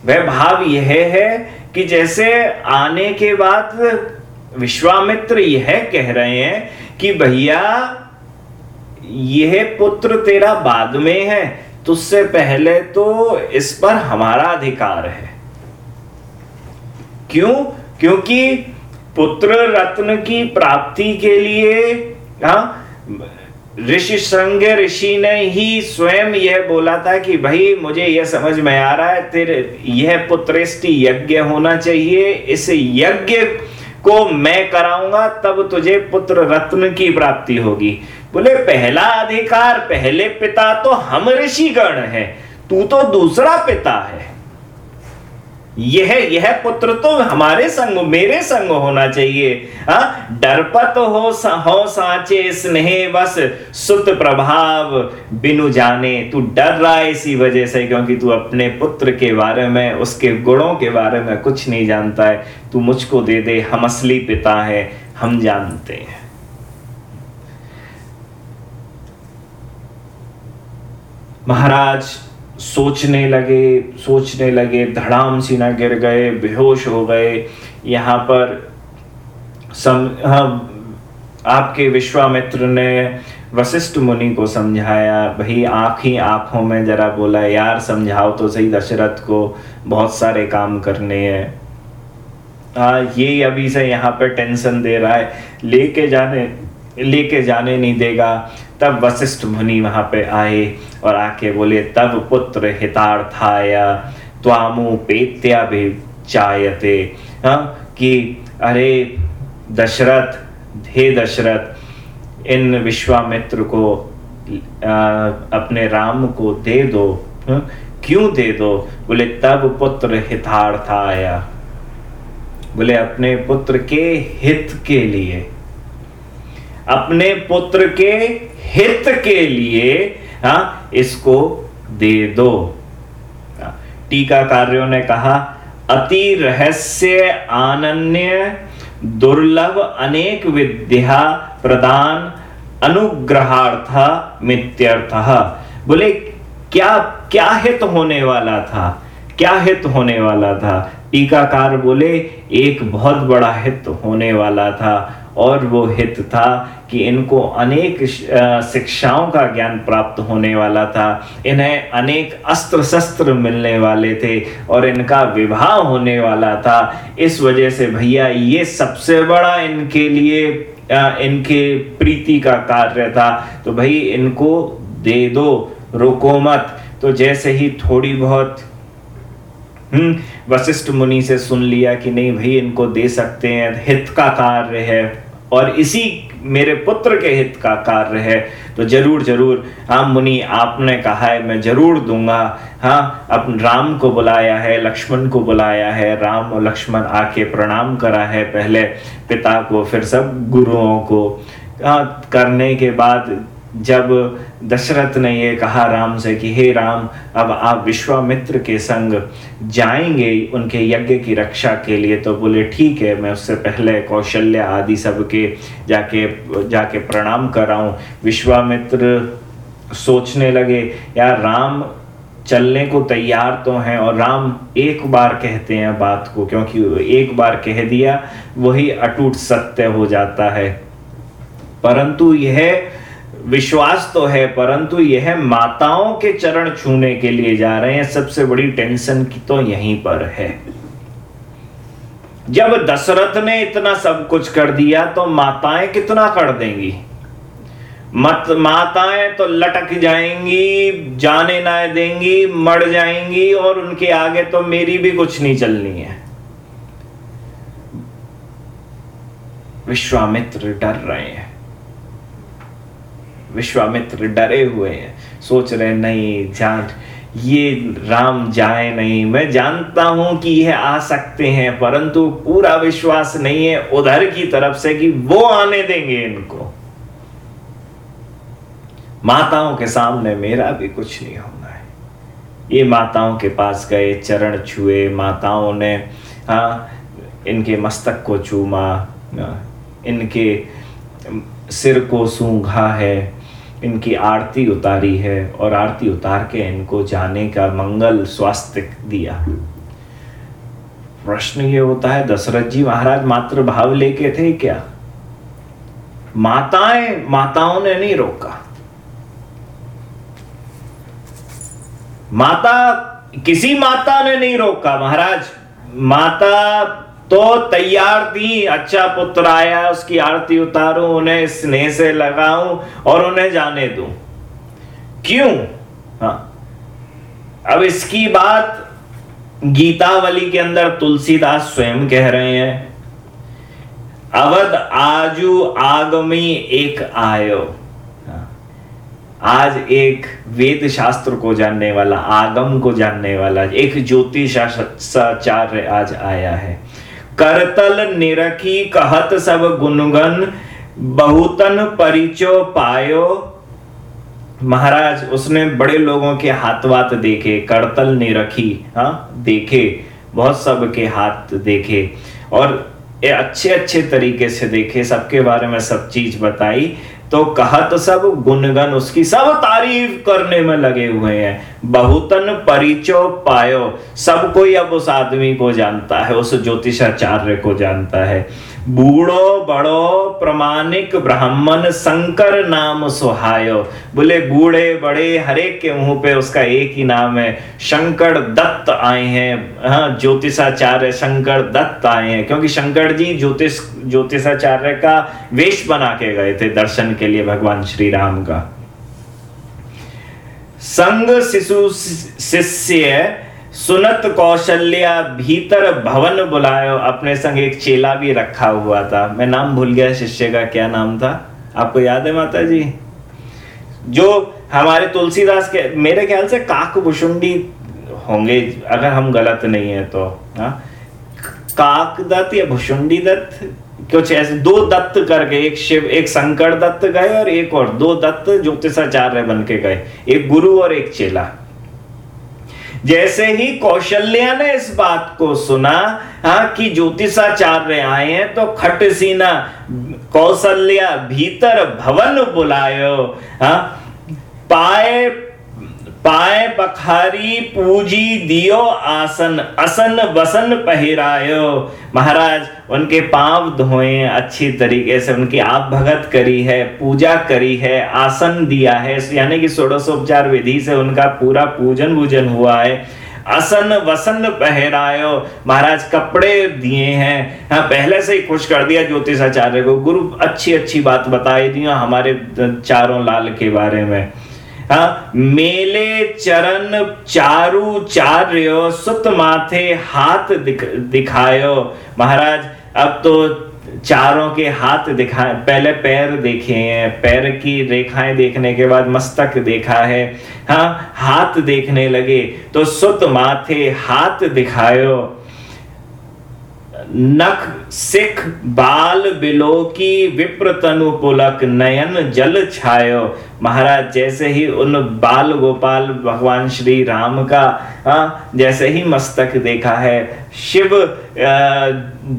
A: वह भाव यह है कि जैसे आने के बाद विश्वामित्र यह कह रहे हैं कि भैया यह पुत्र तेरा बाद में है तुझसे पहले तो इस पर हमारा अधिकार है। क्यों? क्योंकि पुत्र रत्न की प्राप्ति के लिए हाँ, ऋषि संग ऋषि ने ही स्वयं यह बोला था कि भाई मुझे यह समझ में आ रहा है तेरे यह पुत्रेष्टि यज्ञ होना चाहिए। इस यज्ञ को मैं कराऊँगा तब तुझे पुत्र रत्न की प्राप्ति होगी। बोले, पहला अधिकार, पहले पिता तो हम ऋषिगण है, तू तो दूसरा पिता है। यह यह पुत्र तो हमारे संग, मेरे संग होना चाहिए। हा डरपत हो हो साचे स्नेह बस, सुत प्रभाव बिनु जाने। तू डर रहा है इसी वजह से, क्योंकि तू अपने पुत्र के बारे में, उसके गुणों के बारे में कुछ नहीं जानता है। तू मुझको दे दे, हम असली पिता है, हम जानते हैं। महाराज सोचने लगे सोचने लगे, धड़ाम सीना गिर गए, बेहोश हो गए। यहाँ पर सम हाँ आपके विश्वामित्र ने वशिष्ठ मुनि को समझाया, भाई आँख ही आँखों में जरा बोला, यार, समझाओ तो सही दशरथ को बहुत सारे काम करने हैं। हाँ ये अभी से यहाँ पर टेंशन दे रहा है। लेके जाने लेके जाने नहीं देगा। तब वशिष्ठ मुनि वहाँ पे आए और आके बोले तब पुत्र हितार्थाया भी चायते हाँ कि अरे दशरथ हे दशरथ इन विश्वामित्र को आ, अपने राम को दे दो। हा? क्यों दे दो? बोले तब पुत्र हितार्थ आया बोले अपने पुत्र के हित के लिए। अपने पुत्र के हित के लिए हाँ इसको दे दो। हाँ, टीकाकार्यों ने कहा अति रहस्य आनन्य दुर्लभ अनेक विद्या प्रदान अनुग्रहार्थ मित्यर्थ। बोले क्या क्या हित होने वाला था? क्या हित होने वाला था? टीकाकार बोले एक बहुत बड़ा हित होने वाला था। और वो हित था कि इनको अनेक शिक्षाओं का ज्ञान प्राप्त होने वाला था। इन्हें अनेक अस्त्र शस्त्र मिलने वाले थे और इनका विवाह होने वाला था। इस वजह से भैया, ये सबसे बड़ा इनके लिए इनके प्रीति का कार्य था। तो भाई, इनको दे दो, रोको मत। तो जैसे ही थोड़ी बहुत हम्म वशिष्ठ मुनि से सुन लिया कि नहीं भाई, इनको दे सकते हैं, हित का कार्य है। और इसी मेरे पुत्र के हित का कार्य है। तो ज़रूर ज़रूर हाँ मुनि, आपने कहा है, मैं ज़रूर दूँगा। हाँ अब राम को बुलाया है, लक्ष्मण को बुलाया है, राम और लक्ष्मण आके प्रणाम करा है पहले पिता को, फिर सब गुरुओं को। हाँ करने के बाद जब दशरथ ने ये कहा राम से कि, हे राम, अब आप विश्वामित्र के संग जाएँगे उनके यज्ञ की रक्षा के लिए। तो बोले, ठीक है, मैं उससे पहले कौशल्य आदि सबके जाके जाके प्रणाम कराऊं। विश्वामित्र सोचने लगे, यार, राम चलने को तैयार तो हैं और राम एक बार कहते हैं बात को, क्योंकि एक बार कह दिया, वही अटूट सत्य हो जाता है। परंतु यह विश्वास तो है, परंतु यह माताओं के चरण छूने के लिए जा रहे हैं। सबसे बड़ी टेंशन की तो यहीं पर है। जब दशरथ ने इतना सब कुछ कर दिया तो माताएँ कितना कर देंगी? मत, माताएँ तो लटक जाएँगी, जाने ना देंगी, मर जाएँगी, और उनके आगे तो मेरी भी कुछ नहीं चलनी है। विश्वामित्र डर रहे हैं। विश्वामित्र डरे हुए हैं। सोच रहे, नहीं, जान, ये राम जाए नहीं। मैं जानता हूँ कि यह आ सकते हैं, परंतु पूरा विश्वास नहीं है उधर की तरफ़ से कि वो आने देंगे इनको। माताओं के सामने मेरा भी कुछ नहीं होना है। ये माताओं के पास गए, चरण छुए, माताओं ने हाँ इनके मस्तक को चूमा इनके सिर को सूंघा है। इनकी आरती उतारी है और आरती उतार के इनको जाने का मंगल स्वास्थ्य दिया। प्रश्न ये होता है, दशरथ जी महाराज मात्र भाव लेके थे क्या? माताएँ माताओं ने नहीं रोका। माता, किसी माता ने नहीं रोका महाराज। माता तो तैयार थी अच्छा पुत्र आया, उसकी आरती उतारू, उन्हें स्नेह से लगाऊँ और उन्हें जाने दूँ। क्यों? हाँ। अब इसकी बात गीतावली के अंदर तुलसीदास स्वयं कह रहे हैं। अवध आजू आगमी एक आयो। हाँ। आज एक वेद शास्त्र को जानने वाला, आगम को जानने वाला, एक ज्योतिषाचार्य आज आया है। करतल निरखी कहत सब गुनगन, बहुतन परिचो पायो। महाराज, उसने बड़े लोगों के हाथ वात देखे, करतल निरखी हाँ देखे, बहुत सब के हाथ देखे, और ये अच्छे अच्छे तरीके से देखे, सबके बारे में सब चीज़ बताई। तो कहा तो सब गुणगन उसकी सब तारीफ़ करने में लगे हुए हैं। बहुतन परिचो पायो। सब कोई अब उस आदमी को जानता है, उस ज्योतिषाचार्य को जानता है। बूढ़ो, बड़ो, प्रमाणिक, ब्राह्मण, शंकर नाम सुहायो। बोले, बूढ़े, बड़े, हरेक के मुँह पे उसका एक ही नाम है। शंकर दत्त आए हैं। हाँ ज्योतिषाचार्य शंकर दत्त आए हैं, क्योंकि शंकर जी ज्योतिष, ज्योतिषाचार्य का वेश बना के गए थे दर्शन के लिए भगवान श्री राम का। संग शिशु शिष्य सुनत कौशल्या भीतर भवन बुलायो, अपने संग एक चेला भी रखा हुआ था। मैं नाम भूल गया, शिष्य का क्या नाम था? आपको याद है माता जी जो हमारे तुलसीदास के, मेरे ख्याल से काक भुषुंडी होंगे, अगर हम गलत नहीं है तो हा? काक दत्त या भुषुंडी दत्त? कुछ ऐसे दो दत्त करके, एक शिव, एक शंकर दत्त गए और एक और, दो दत्त ज्योतिषाचार्य बन के गए, एक गुरु और एक चेला। जैसे ही कौशल्या ने इस बात को सुना हाँ कि ज्योतिषाचार्य आए हैं तो खट सीना, कौशल्या भीतर भवन बुलायो। हाँ पाए पाए पखारी पूजी दियो आसन, असन बसन पहरायो। महाराज, उनके पाँव धोए, अच्छी तरीके से उनकी आप भगत करी है, पूजा करी है, आसन दिया है। यानी कि षोडशोपचार विधि से उनका पूरा पूजन पूजन हुआ है। असन वसन पहरायो। महाराज, कपड़े दिए हैं। हाँ पहले से ही खुश कर दिया ज्योतिषाचार्य को। गुरु अच्छी अच्छी बात बताई दी हमारे चारों लाल के बारे में। हाँ मेले चरण चारु चार्य सुत माथे हाथ दिख, दिखायो। महाराज अब तो चारों के हाथ दिखाए पहले पैर देखे हैं। पैर की रेखाएँ देखने के बाद मस्तक देखा है। हाँ हाथ देखने लगे तो सुत माथे हाथ दिखायो। नख सिख बाल बिलो की विप्र तनु पुलक नयन जल छायो। महाराज जैसे ही उन बाल गोपाल भगवान श्री राम का आ, जैसे ही मस्तक देखा है शिव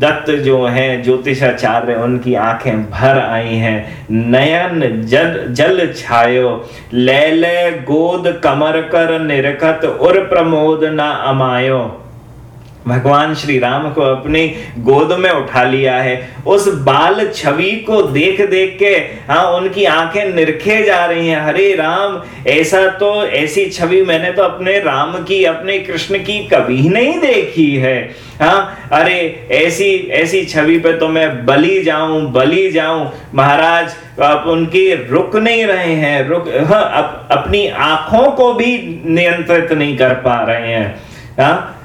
A: दत्त जो है ज्योतिषाचार्य उनकी आँखें भर आई हैं। नयन जल जल छायो। ले ले गोद कमर कर निरखत उर प्रमोद न अमायो। भगवान श्री राम को अपनी गोद में उठा लिया है। उस बाल छवि को देख देख के हाँ उनकी आँखें निरखे जा रही हैं। हरे राम ऐसा तो ऐसी छवि मैंने तो अपने राम की अपने कृष्ण की कभी नहीं देखी है। हाँ अरे ऐसी ऐसी छवि पे तो मैं बली जाऊँ बली जाऊँ। महाराज आप उनकी रुक नहीं रहे हैं रुक हाँ, अप, अपनी आँखों को भी नियंत्रित नहीं कर पा रहे हैं। हाँ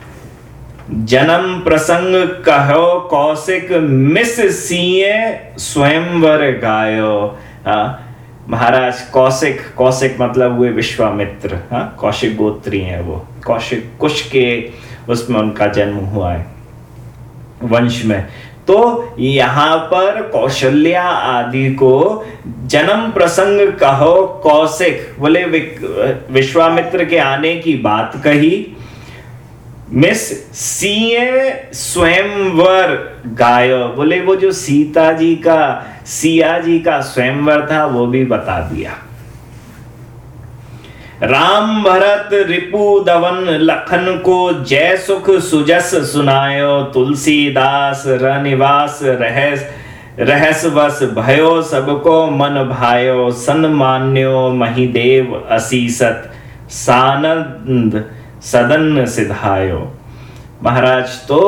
A: जन्म प्रसंग कहो, कौशिक मिस सीए, स्वयंवर गायो। महाराज, कौशिक कौशिक मतलब हुए विश्वामित्र। हाँ कौशिक गोत्री हैं वो। कौशिक कुश के उसमें उनका जन्म हुआ है, वंश में। तो यहाँ पर कौशल्या आदि को जन्म प्रसंग कहो, कौशिक, बोले विश्वामित्र के आने की बात कही। मिस सीए स्वयंवर गायो। बोले, वो जो सीता जी का, सिया जी का स्वयंवर था, वो भी बता दिया। राम भरत रिपु दवन लखन को जय सुख सुजस सुनायो। तुलसीदास रनिवास रहस रहस बस भयो सबको मन भायो। सन्मान्यो महिदेव असीसत। सानंद सदन सिधायो महाराज तो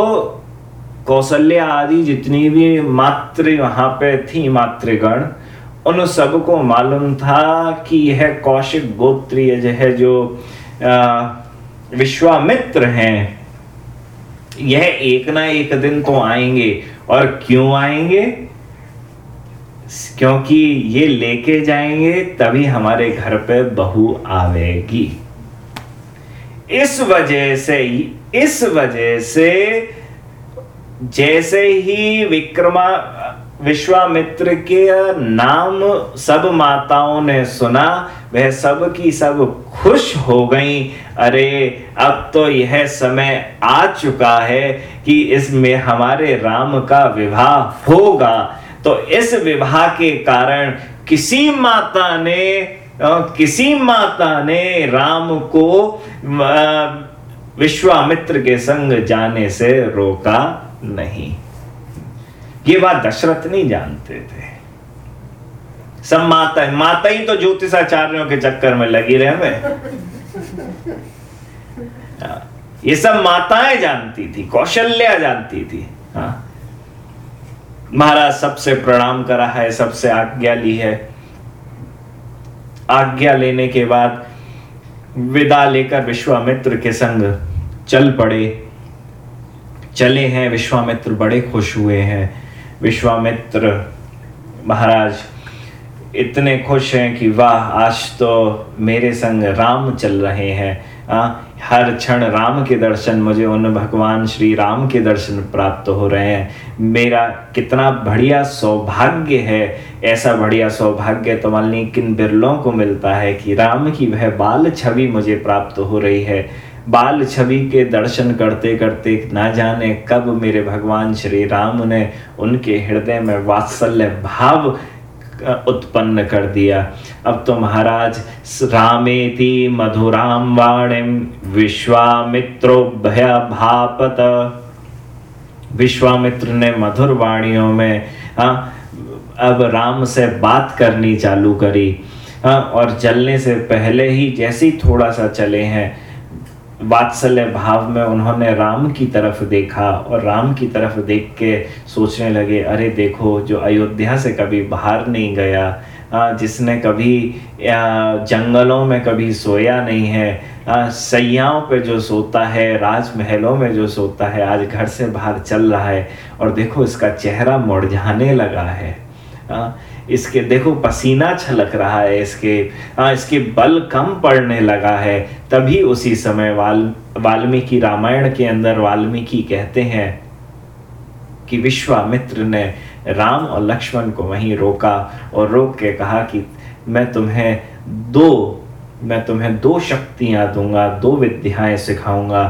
A: कौशल्या आदि जितनी भी मातृ वहाँ पे थी, मातृगण, उन सबको मालूम था कि यह कौशिक गोत्रीय जो है, जो विश्वामित्र हैं, यह एक ना एक दिन तो आएँगे। और क्यों आएँगे? क्योंकि ये लेके जाएँगे, तभी हमारे घर पे बहू आवेगी। इस वजह से इस वजह से जैसे ही विक्रमा, विश्वामित्र के नाम सब माताओं ने सुना, वह सब की सब खुश हो गई। अरे, अब तो यह समय आ चुका है कि इसमें हमारे राम का विवाह होगा। तो इस विवाह के कारण किसी माता ने किसी माता ने राम को विश्वामित्र के संग जाने से रोका नहीं। ये बात दशरथ नहीं जानते थे। सब माता माता ही तो ज्योतिषाचार्यों के चक्कर में लगी रहे हाँ, ये सब माताएँ जानती थी कौशल्या जानती थी। हाँ। महाराज सबसे प्रणाम करा है सबसे आज्ञा ली है। आज्ञा लेने के बाद विदा लेकर विश्वामित्र के संग चल पड़े। चले हैं विश्वामित्र बड़े खुश हुए हैं। विश्वामित्र महाराज इतने खुश हैं कि वाह आज तो मेरे संग राम चल रहे हैं। आ, हर क्षण राम के दर्शन मुझे उन भगवान श्री राम के दर्शन प्राप्त हो रहे हैं। मेरा कितना बढ़िया सौभाग्य है। ऐसा बढ़िया सौभाग्य तो ली किन बिरलों को मिलता है कि राम की वह बाल छवि मुझे प्राप्त हो रही है। बाल छवि के दर्शन करते करते ना जाने कब मेरे भगवान श्री राम ने उनके हृदय में वात्सल्य भाव उत्पन्न कर दिया। अब तो महाराज, रामेति मधुराम वाणिम विश्वामित्रो भया भापत विश्वामित्र ने मधुर वाणियों में हाँ अब राम से बात करनी चालू करी। हाँ और चलने से पहले ही जैसे थोड़ा सा चले हैं वात्सल्य भाव में उन्होंने राम की तरफ़ देखा और राम की तरफ़ देख के सोचने लगे, अरे देखो, जो अयोध्या से कभी बाहर नहीं गया जिसने कभी जंगलों में कभी सोया नहीं है सैयाओं पे जो सोता है, राजमहलों में जो सोता है, आज घर से बाहर चल रहा है और देखो इसका चेहरा मुरझाने लगा है। इसके देखो पसीना छलक रहा है इसके। हाँ इसके बल कम पड़ने लगा है। तभी उसी समय वाल वाल्मीकि रामायण के अंदर वाल्मीकि कहते हैं कि विश्वामित्र ने राम और लक्ष्मण को वहीं रोका और रोक के कहा कि मैं तुम्हें दो मैं तुम्हें दो शक्तियाँ दूँगा दो विद्याएँ सिखाऊँगा।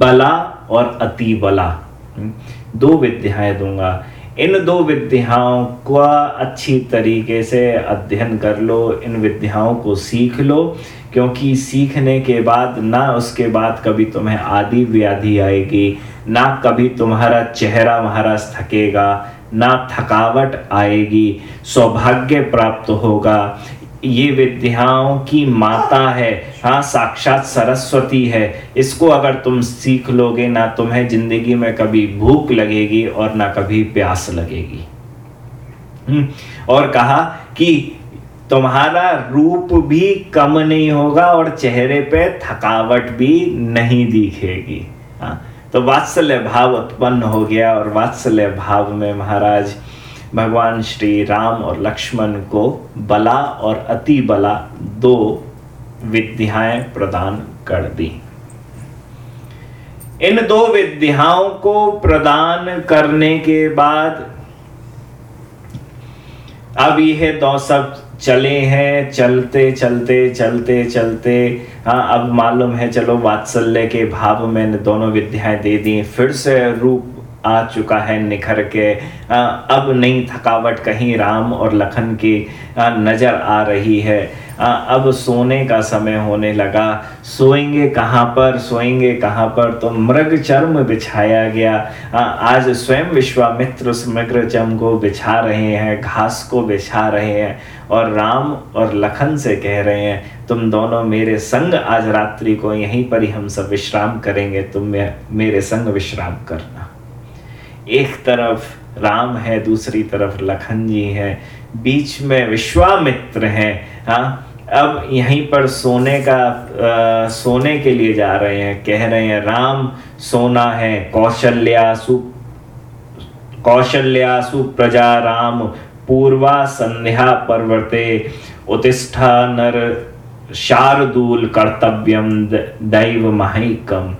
A: बला और अति बला। हम्म, दो विद्याएँ दूँगा। इन दो विद्याओं का अच्छी तरीके से अध्ययन कर लो, इन विद्याओं को सीख लो, क्योंकि सीखने के बाद ना उसके बाद कभी तुम्हें आदि व्याधि आएगी, ना कभी तुम्हारा चेहरा महाराज थकेगा, ना थकावट आएगी, सौभाग्य प्राप्त होगा। ये विद्याओं की माता है। हाँ साक्षात सरस्वती है। इसको अगर तुम सीख लोगे ना तुम्हें ज़िंदगी में कभी भूख लगेगी और ना कभी प्यास लगेगी। हम्म, और कहा कि तुम्हारा रूप भी कम नहीं होगा और चेहरे पे थकावट भी नहीं दिखेगी। हाँ तो वात्सल्य भाव उत्पन्न हो गया और वात्सल्य भाव में महाराज भगवान श्री राम और लक्ष्मण को बला और अति बला दो विद्याएँ प्रदान कर दी। इन दो विद्याओं को प्रदान करने के बाद अब यह दो सब चले हैं, चलते चलते चलते चलते। हाँ अब मालूम है, चलो वात्सल्य के भाव में दोनों विद्याएँ दे दी, फिर से रूप आ चुका है निखर के। अब नई थकावट कहीं राम और लखन की नज़र आ रही है। अब सोने का समय होने लगा। सोएँगे कहाँ पर? सोएँगे कहाँ पर? तो मृग चर्म बिछाया गया। आज स्वयं विश्वामित्र उस मृग चर्म को बिछा रहे हैं, घास को बिछा रहे हैं और राम और लखन से कह रहे हैं, तुम दोनों मेरे संग आज रात्रि को यहीं पर ही हम सब विश्राम करेंगे। तुम मेरे संग विश्राम करना। एक तरफ़ राम है दूसरी तरफ़ लखन जी है। बीच में विश्वामित्र है हाँ। अब यहीं पर सोने का आ, सोने के लिए जा रहे हैं। कह रहे हैं राम सोना है कौशल्यासु कौशल्यासु प्रजा राम पूर्वा संध्या पर्वते उत्ष्ठा नर शारदूल कर्तव्यम दैव महिकम।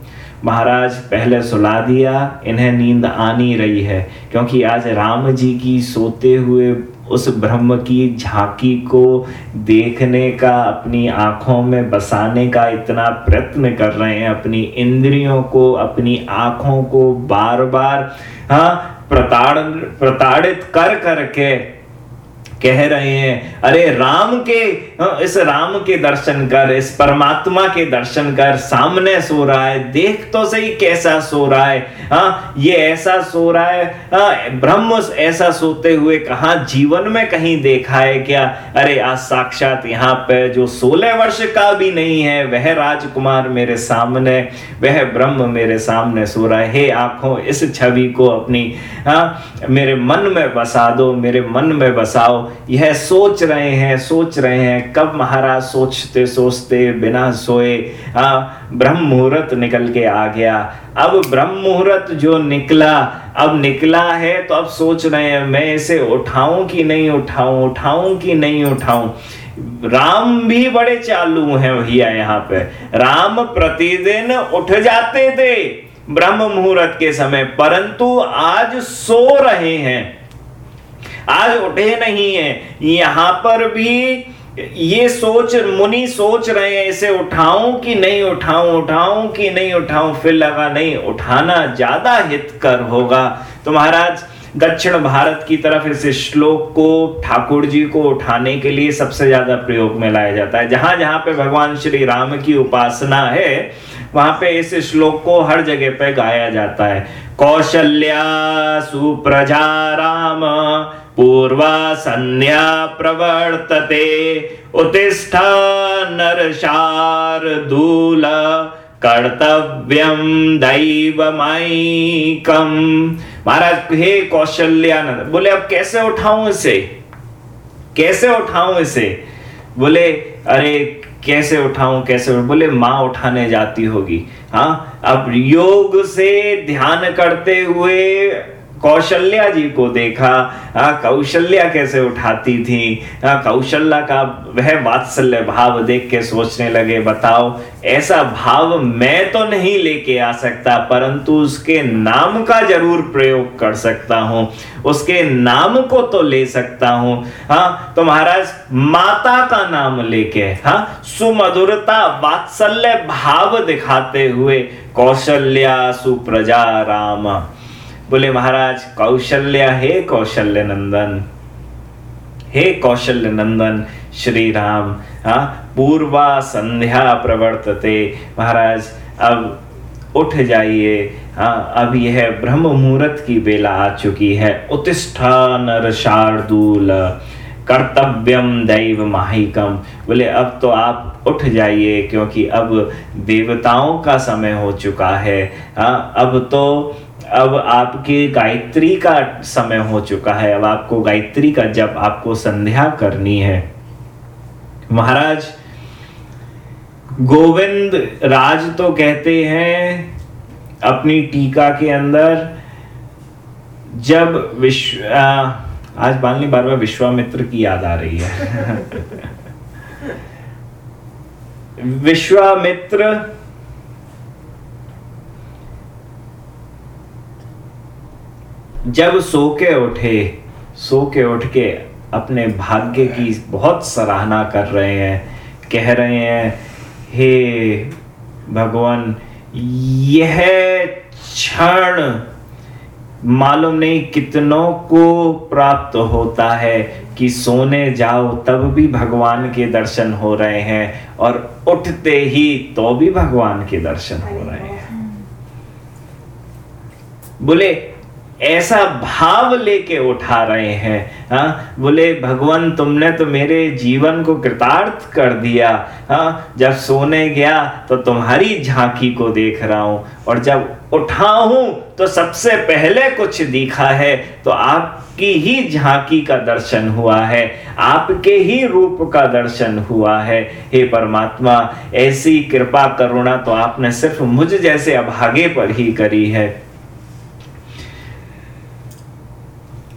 A: महाराज, पहले सुला दिया, इन्हें नींद आनी रही है, क्योंकि आज राम जी की सोते हुए उस ब्रह्म की झांकी को देखने का, अपनी आँखों में बसाने का इतना प्रयत्न कर रहे हैं, अपनी इंद्रियों को, अपनी आँखों को बार बार हाँ प्रताड़, प्रताड़ित कर करके कह रहे हैं अरे राम के हाँ, इस राम के दर्शन कर इस परमात्मा के दर्शन कर सामने सो रहा है देख तो सही कैसा सो रहा है हाँ ये ऐसा सो रहा है हाँ ब्रह्म ऐसा सोते हुए कहा जीवन में कहीं देखा है क्या? अरे आज साक्षात यहाँ पे जो सोलह वर्ष का भी नहीं है वह राजकुमार मेरे सामने वह ब्रह्म मेरे सामने सो रहा है। हे आँखों इस छवि को अपनी हाँ मेरे मन में बसा दो मेरे मन में बसाओ यह सोच रहे हैं, सोच रहे हैं, कब महाराज सोचते सोचते बिना सोए हाँ ब्रह्म मुहूर्त निकल के आ गया। अब ब्रह्म मुहूर्त जो निकला, अब निकला है तो अब सोच रहे हैं, मैं इसे उठाऊं कि नहीं उठाऊं उठाऊं कि नहीं उठाऊं। राम भी बड़े चालू हैं भैया यहाँ पे। राम प्रतिदिन उठ जाते थे ब्रह्म मुहूर्त के समय, परंतु आज सो रहे हैं। आज उठे नहीं है। यहाँ पर भी ये सोच, मुनि सोच रहे हैं, इसे उठाऊं कि नहीं उठाऊं उठाऊं कि नहीं उठाऊं, फिर लगा, नहीं, उठाना ज़्यादा हितकर होगा। तो महाराज, दक्षिण भारत की तरफ़ इस श्लोक को, ठाकुर जी को उठाने के लिए सबसे ज़्यादा प्रयोग में लाया जाता है। जहाँ जहाँ पे भगवान श्री राम की उपासना है, वहाँ पे इस श्लोक को हर जगह पे गाया जाता है। कौशल्या सुप्रजा राम पूर्वा संध्या प्रवर्तते। उत्तिष्ठ नर शार्दूल कर्तव्यम दैवमैकम। महाराज, हे कौशल्यानंद, बोले, अब कैसे उठाऊं इसे? कैसे उठाऊं इसे? बोले, अरे, कैसे उठाऊं कैसे उठाऊं? बोले, माँ उठाने जाती होगी। हाँ अब योग से ध्यान करते हुए कौशल्या जी को देखा आ, कौशल्या कैसे उठाती थी? आ, कौशल्या का वह वात्सल्य भाव देख के सोचने लगे बताओ ऐसा भाव मैं तो नहीं लेके आ सकता परंतु उसके नाम का ज़रूर प्रयोग कर सकता हूँ। उसके नाम को तो ले सकता हूँ। हाँ तो महाराज माता का नाम लेके हाँ सुमधुरता वात्सल्य भाव दिखाते हुए कौशल्या सुप्रजा राम। बोले, महाराज, कौशल्य हे कौशल्य नंदन, हे कौशल्य नंदन श्री राम हा पूर्वा संध्या प्रवर्तते। महाराज, अब उठ जाइए हाँ अब यह ब्रह्म मुहूर्त की बेला आ चुकी है। उत्तिष्ठा नर शार्दूल, कर्तव्यम दैव माहिकम। बोले, अब तो आप उठ जाइए, क्योंकि अब देवताओं का समय हो चुका है। हाँ अब तो अब आपके गायत्री का समय हो चुका है, अब आपको गायत्री का जब आपको संध्या करनी है। महाराज, गोविंद राज तो कहते हैं, अपनी टीका के अंदर, जब विश्व आज बालनी बार बार विश्वामित्र की याद आ रही है। विश्वामित्र जब सो के उठे सो के उठ के अपने भाग्य की बहुत सराहना कर रहे हैं कह रहे हैं हे भगवान यह क्षण मालूम नहीं कितनों को प्राप्त होता है कि सोने जाओ तब भी भगवान के दर्शन हो रहे हैं और उठते ही तो भी भगवान के दर्शन हो रहे हैं। बोले ऐसा भाव लेके उठा रहे हैं हाँ? बोले, भगवान, तुमने तो मेरे जीवन को कृतार्थ कर दिया हाँ? जब सोने गया तो तुम्हारी झांकी को देख रहा हूँ, और जब उठा हूँ तो सबसे पहले कुछ दिखा है तो आपकी ही झांकी का दर्शन हुआ है, आपके ही रूप का दर्शन हुआ है। हे परमात्मा, ऐसी कृपा करुणा तो आपने सिर्फ़ मुझ जैसे अभागे पर ही करी है।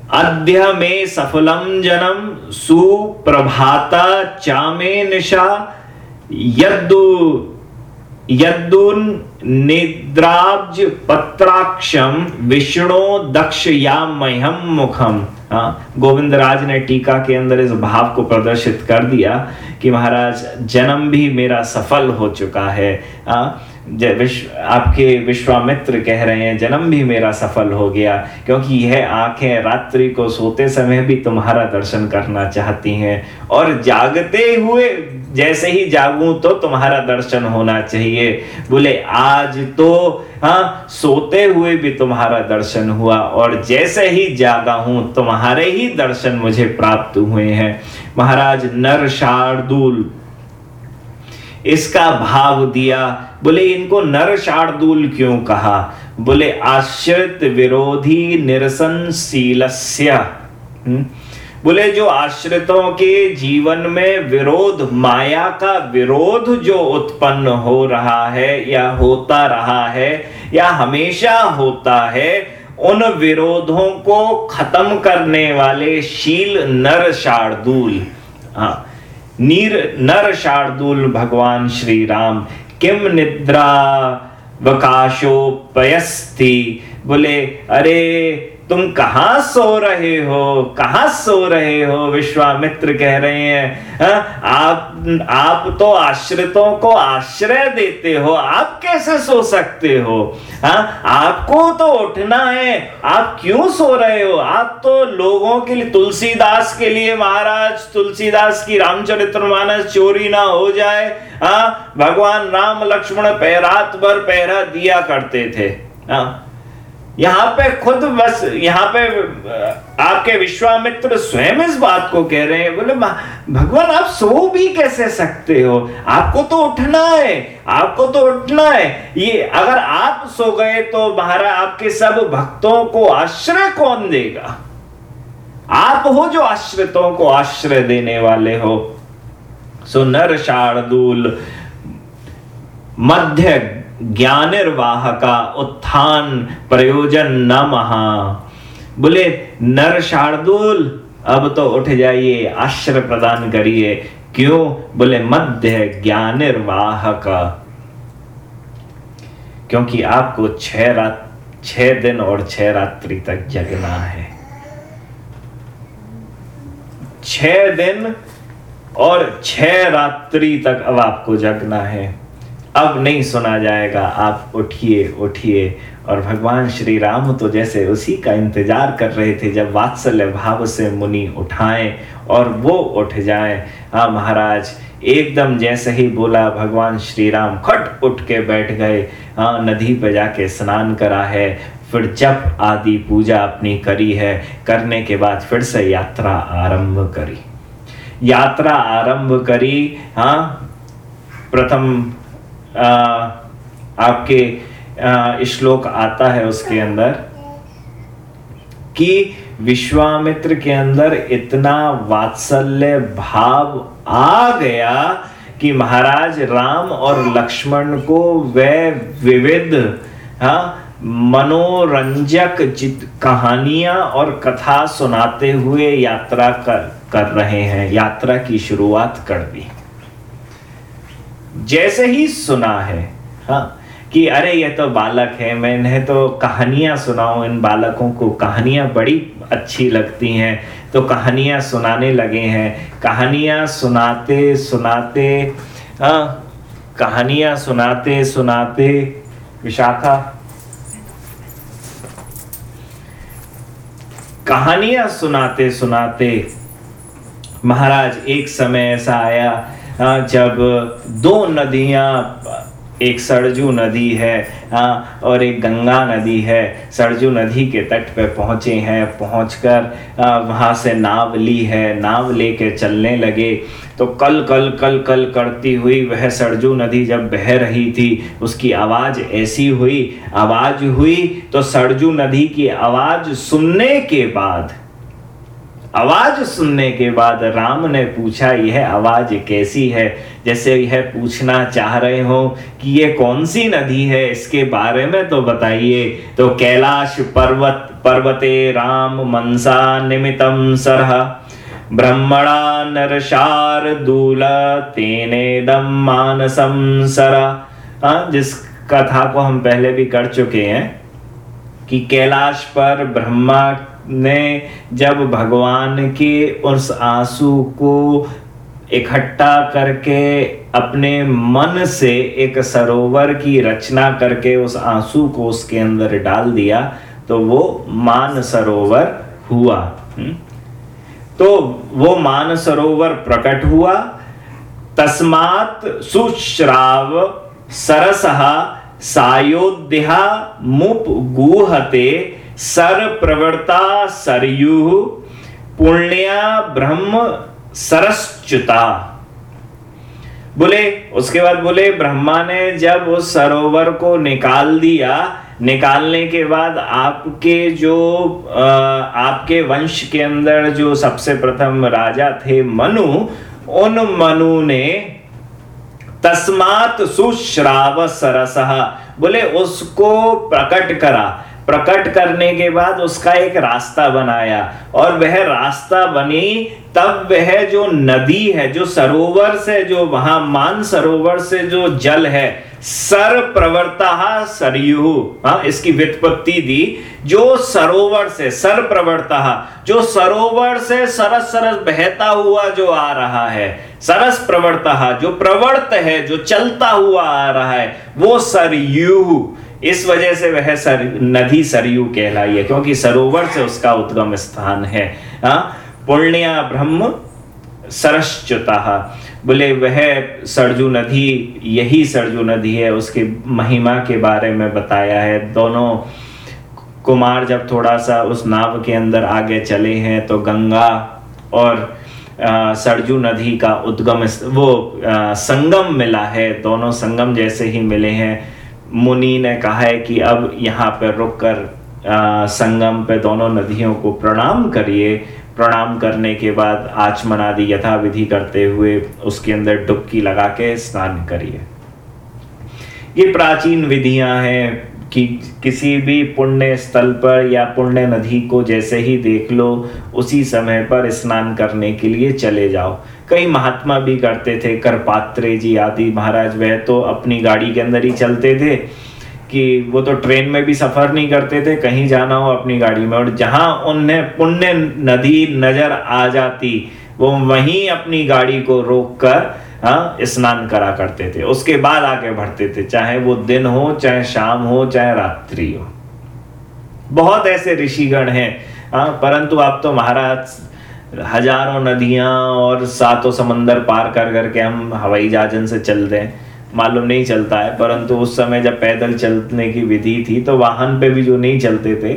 A: अद्य में सफलम जनम सुप्रभाता चामे निशा। यदु यदुन निद्राब्ज पत्राक्षम विष्णु दक्ष या महम मुखम। हाँ गोविंद राज ने टीका के अंदर इस भाव को प्रदर्शित कर दिया कि महाराज, जन्म भी मेरा सफल हो चुका है। हाँ विश्व, आपके विश्वामित्र कह रहे हैं, जन्म भी मेरा सफल हो गया, क्योंकि यह आँखें रात्रि को सोते समय भी तुम्हारा दर्शन करना चाहती हैं। और जागते हुए जैसे ही जागूं तो तुम्हारा दर्शन होना चाहिए। बोले, आज तो हाँ सोते हुए भी तुम्हारा दर्शन हुआ, और जैसे ही जागा हूँ, तुम्हारे ही दर्शन मुझे प्राप्त हुए हैं। महाराज नर शार्दुल इसका भाव दिया। बोले, इनको नर शार्दूल क्यों कहा? बोले, आश्रित विरोधी निरसनशीलस्य। हम्म? बोले, जो आश्रितों के जीवन में विरोध, माया का विरोध जो उत्पन्न हो रहा है या होता रहा है या हमेशा होता है, उन विरोधों को खत्म करने वाले शील नर शार्दूल। हाँ नीर नर शार्दुल भगवान श्री राम किम निद्रा वकाशोपयस्ति बोले अरे तुम कहा सो रहे हो कहा सो रहे हो विश्वामित्र कह रहे हैं, हा? आप आप तो आश्रितों को आश्रय देते हो आप कैसे सो सकते हो हा? आपको तो उठना है आप क्यों सो रहे हो आप तो लोगों के लिए, तुलसीदास के लिए महाराज, तुलसीदास की रामचरित्र मानस चोरी ना हो जाए हा? भगवान राम लक्ष्मण पैरात भर पहरा दिया करते थे हा? यहाँ पे खुद बस, यहाँ पे आपके विश्वामित्र स्वयं इस बात को कह रहे हैं। बोले भगवान, आप सो भी कैसे सकते हो? आपको तो उठना है, आपको तो उठना है। ये, अगर आप सो गए तो महाराज, आपके सब भक्तों को आश्रय कौन देगा? आप हो जो आश्रितों को आश्रय देने वाले हो। सो नर शार्दूल, मध्य ज्ञानिर्वाह का उत्थान प्रयोजन न महा। बोले, नर शार्दुल, अब तो उठ जाइए, आश्रय प्रदान करिए। क्यों? बोले, मध्य ज्ञानिर्वाह का क्योंकि आपको छह रात, छह दिन और छह रात्रि तक जगना है। छह दिन और छह रात्रि तक अब आपको जगना है। अब नहीं सुना जाएगा। आप उठिए उठिए। और भगवान श्री राम तो जैसे उसी का इंतज़ार कर रहे थे जब वात्सल्य भाव से मुनि उठाएँ और वो उठ जाएँ। हाँ महाराज, एकदम जैसे ही बोला भगवान श्री राम खट उठ के बैठ गए। हाँ नदी पे जाके स्नान करा है। फिर जप आदि पूजा अपनी करी है। करने के बाद फिर से यात्रा आरंभ करी। यात्रा आरंभ करी हाँ प्रथम आपके श्लोक आता है उसके अंदर कि विश्वामित्र के अंदर इतना वात्सल्य भाव आ गया कि महाराज राम और लक्ष्मण को वह विविध हाँ मनोरंजक जित कहानियाँ और कथा सुनाते हुए यात्रा कर कर रहे हैं, यात्रा की शुरुआत कर दी। जैसे ही सुना है हाँ कि अरे ये तो बालक है, मैंने तो कहानियाँ सुनाऊं, इन बालकों को कहानियाँ बड़ी अच्छी लगती हैं तो कहानियाँ सुनाने लगे हैं। कहानियाँ सुनाते सुनाते हाँ कहानियाँ सुनाते सुनाते, विशाखा। कहानियाँ सुनाते सुनाते, महाराज, एक समय ऐसा आया जब दो नदियाँ, एक सरजू नदी है हाँ और एक गंगा नदी है, सरजू नदी के तट पे पहुँचे हैं, पहुँचकर वहाँ से नाव ली है, नाव लेके चलने लगे। तो कल कल कल कल करती हुई वह सरजू नदी जब बह रही थी, उसकी आवाज़ ऐसी हुई, आवाज़ हुई तो सरजू नदी की आवाज़ सुनने के बाद आवाज़ सुनने के बाद राम ने पूछा, यह आवाज़ कैसी है? जैसे यह पूछना चाह रहे हो कि ये कौन सी नदी है? इसके बारे में तो बताइए। तो कैलाश पर्वत, पर्वते राम मनसा निमितम सरह। ब्रह्मणा नरशार दूल तेने दम मानसम सरा। हाँ जिस कथा को हम पहले भी कर चुके हैं कि कैलाश पर ब्रह्मा ने जब भगवान के उस आँसू को इकट्ठा करके अपने मन से एक सरोवर की रचना करके उस आँसू को उसके अंदर डाल दिया तो वो मान सरोवर हुआ हम्म। तो वो मान सरोवर प्रकट हुआ तस्मात सुश्राव सरसहा सायोध्या मुप गुहते सर प्रवृत्ता सरयु पुण्या ब्रह्म सरसच्युता बोले, उसके बाद बोले, ब्रह्मा ने जब उस सरोवर को निकाल दिया, निकालने के बाद आपके जो आपके वंश के अंदर जो सबसे प्रथम राजा थे मनु, उन मनु ने तस्मात सुश्राव सरस बोले, उसको प्रकट करा। प्रकट करने के बाद उसका एक रास्ता बनाया। और वह रास्ता बनी, तब वह जो नदी है, जो सरोवर से, जो वहाँ मान सरोवर से जो जल है सर प्रवर्ता सरयु। हाँ इसकी व्युत्पत्ति दी। जो सरोवर से सर प्रवर्ता जो सरोवर से सरस सरस बहता हुआ जो आ रहा है, सरस प्रवर्ता, जो प्रवर्त है, जो चलता हुआ आ रहा है, वो सरयु। इस वजह से वह सर नदी सरयू कहलाई है क्योंकि सरोवर से उसका उद्गम स्थान है। हाँ पुण्य ब्रह्म सरस्चुता बोले वह सरजू नदी यही सरजू नदी है उसकी महिमा के बारे में बताया है। दोनों कुमार जब थोड़ा सा उस नाव के अंदर आगे चले हैं तो गंगा और सरजू नदी का उद्गम वो आ, संगम मिला है। दोनों संगम जैसे ही मिले हैं मुनि ने कहा है कि अब यहाँ पर रुक कर संगम पे दोनों नदियों को प्रणाम करिए। प्रणाम करने के बाद आचमन आदि यथा विधि करते हुए उसके अंदर डुबकी लगा के स्नान करिए। ये प्राचीन विधियाँ हैं कि किसी भी पुण्य स्थल पर या पुण्य नदी को जैसे ही देख लो, उसी समय पर स्नान करने के लिए चले जाओ। कई महात्मा भी करते थे, करपात्रे जी आदि। महाराज वह तो अपनी गाड़ी के अंदर ही चलते थे कि वो तो ट्रेन में भी सफ़र नहीं करते थे, कहीं जाना हो अपनी गाड़ी में। और जहाँ उन्हें पुण्य नदी नज़र आ जाती, वो वहीं अपनी गाड़ी को रोक कर हाँ स्नान करा करते थे। उसके बाद आगे बढ़ते थे, चाहे वो दिन हो, चाहे शाम हो, चाहे रात्रि हो। बहुत ऐसे ऋषिगण हैं हाँ परंतु आप तो महाराज हज़ारों नदियाँ और सातों समंदर पार कर करके हम हवाई जहाजन से चलते हैं। मालूम नहीं चलता है, परंतु उस समय जब पैदल चलने की विधि थी तो वाहन पे भी जो नहीं चलते थे,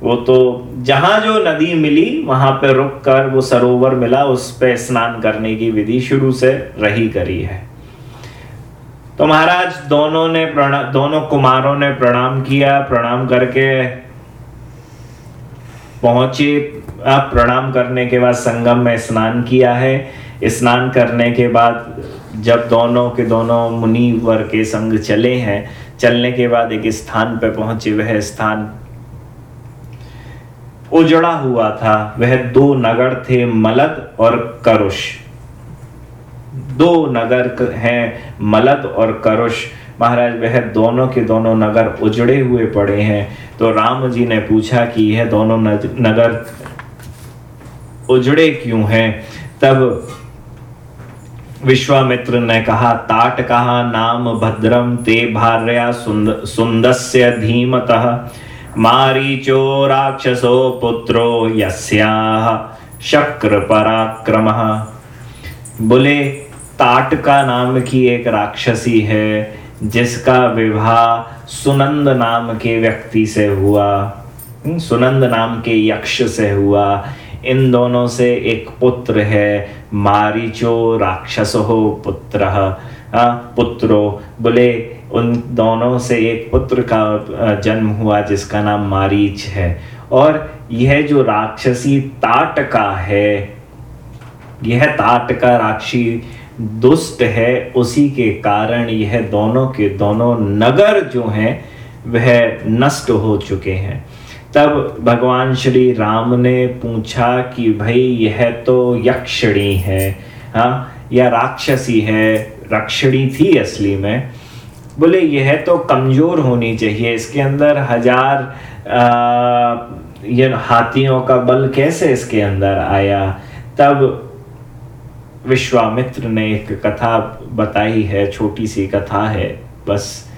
A: वो तो जहाँ जो नदी मिली, वहाँ पे रुक कर वो सरोवर मिला, उस पे स्नान करने की विधि शुरू से रही करी है। तो महाराज, दोनों ने प्रणाम दोनों कुमारों ने प्रणाम किया, प्रणाम करके पहुँचे प्रणाम करने के बाद संगम में स्नान किया है। स्नान करने के बाद जब दोनों के दोनों मुनि वर के संग चले हैं, चलने के बाद एक स्थान पर पहुँचे। वह स्थान उजड़ा हुआ था। वह दो नगर थे, मलद और करुष। दो नगर हैं, मलद और करुष। महाराज वह दोनों के दोनों नगर उजड़े हुए पड़े हैं। तो राम जी ने पूछा कि यह दोनों नगर उजड़े क्यों हैं? तब विश्वामित्र ने कहा ताट कहा नाम भद्रम ते भार्या सुंद, सुंदस्य धीमतः। मारीचो राक्षसो पुत्रो यस्याह शक्र पराक्रम बोले ताट का नाम की एक राक्षसी है। जिसका विवाह सुनंद नाम के व्यक्ति से हुआ हम्म, सुनंद नाम के यक्ष से हुआ। इन दोनों से एक पुत्र है मारीचो राक्षस हो पुत्र पुत्रो। बोले उन दोनों से एक पुत्र का जन्म हुआ जिसका नाम मारीच है। और यह जो राक्षसी ताटका है यह ताटका राक्षी दुष्ट है उसी के कारण यह दोनों के दोनों नगर जो हैं वह नष्ट हो चुके हैं। तब भगवान श्री राम ने पूछा कि भाई यह तो यक्षिणी है हाँ? या राक्षसी है? रक्षणी थी असली में। बोले यह तो कमज़ोर होनी चाहिए इसके अंदर हज़ार आ, ये हाथियों का बल कैसे इसके अंदर आया? तब विश्वामित्र ने एक कथा बताई है, छोटी सी कथा है, बस।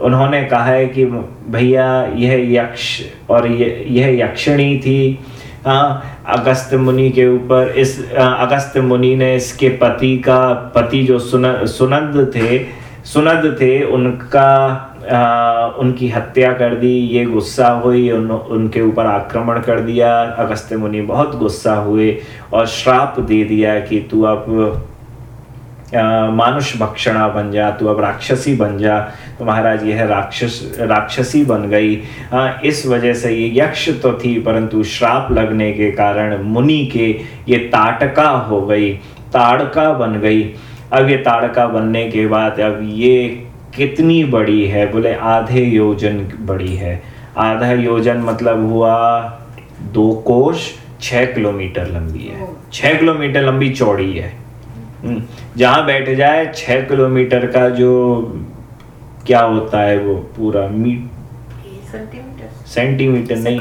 A: उन्होंने कहा है कि, भैया, यह यक्ष और यह यक्षिणी थी। हाँ अगस्त मुनि के ऊपर इस अगस्त मुनि ने इसके पति का, पति जो सुन, सुनंद थे, सुनद थे, उनका आ, उनकी हत्या कर दी ये गुस्सा हुई उन, उनके ऊपर आक्रमण कर दिया अगस्त्य मुनि बहुत गुस्सा हुए और श्राप दे दिया कि तू अब मानुष भक्षणा बन जा तू अब राक्षसी बन जा। तो महाराज यह राक्षस राक्षसी बन गई। हाँ इस वजह से ये यक्ष तो थी परंतु श्राप लगने के कारण मुनि के ये ताटका हो गई ताड़का बन गई। अब ये ताड़का बनने के बाद अब ये कितनी बड़ी है? बोले आधे योजन बड़ी है। आधा योजन मतलब हुआ दो कोश छः किलोमीटर लंबी है। छः किलोमीटर लंबी चौड़ी है। हम्म, जहाँ बैठ जाए छह किलोमीटर का जो क्या होता है वो पूरा मीट
B: सेंटीमीटर
A: सेंटीमीटर नहीं।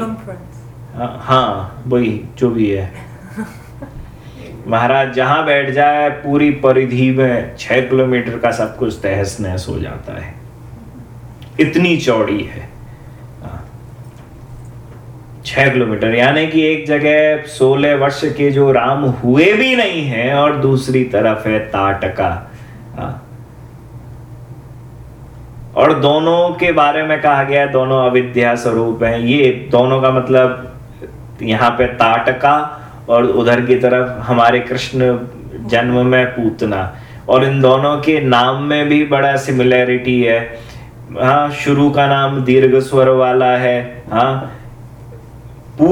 A: हाँ, हाँ वही जो भी है। महाराज, जहाँ बैठ जाए, पूरी परिधि में छह किलोमीटर का सब कुछ तहस नहस हो जाता है इतनी चौड़ी है हाँ। छह किलोमीटर, यानी कि एक जगह सोलह वर्ष के जो राम हुए भी नहीं है और दूसरी तरफ़ है ताटका हाँ। और दोनों के बारे में कहा गया है दोनों अविद्या स्वरूप हैं ये दोनों का मतलब यहाँ पे ताटका और उधर की तरफ़ हमारे कृष्ण जन्म में पूतना। और इन दोनों के नाम में भी बड़ा सिमिलैरिटी है। हाँ शुरू का नाम दीर्घ स्वर वाला है। हाँ पू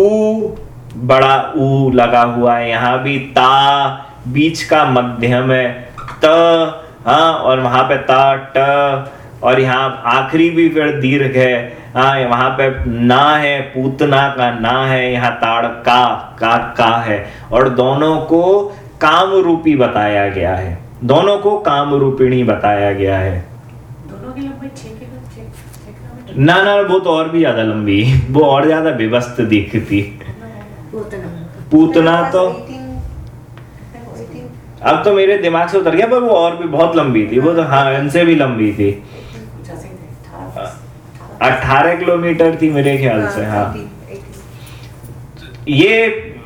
A: बड़ा ऊ लगा हुआ है। यहाँ भी ता बीच का मध्यम है। त हाँ और वहाँ पे ता, ट और यहाँ आखिरी भी फिर दीर्घ है। हाँ वहाँ पे ना है पूतना का ना है यहाँ ताड़ का का का है। और दोनों को काम रूपी बताया गया है। दोनों को काम रूपिणी बताया गया है।
B: दोनों की लंबाई
A: ना ना वो तो और भी ज़्यादा लंबी। वो और ज़्यादा विवस्त दिखती। पूतना। तो अब तो मेरे दिमाग से उतर गया पर वो और भी बहुत लंबी थी। वो तो हाँ इनसे भी लंबी थी। अठारह किलोमीटर थी मेरे ख्याल से हाँ। ये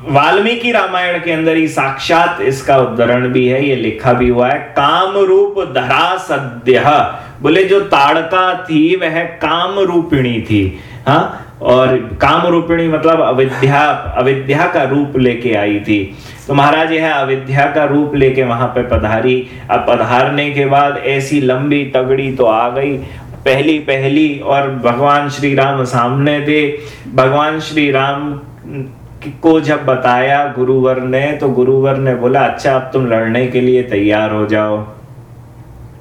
A: वाल्मीकि रामायण के अंदर ही साक्षात इसका उदाहरण भी है ये लिखा भी हुआ है काम रूप धरा सद्य बोले जो ताड़का थी वह काम रूपिणी थी हाँ। और काम रूपिणी मतलब अविद्या अविद्या का रूप लेके आई थी। तो महाराज यह अविद्या का रूप लेके वहाँ पे पधारी। अब पधारने के बाद ऐसी लंबी तगड़ी तो आ गई पहली पहली और भगवान श्री राम सामने थे। भगवान श्री राम को जब बताया गुरुवर ने तो गुरुवर ने बोला अच्छा अब तुम लड़ने के लिए तैयार हो जाओ।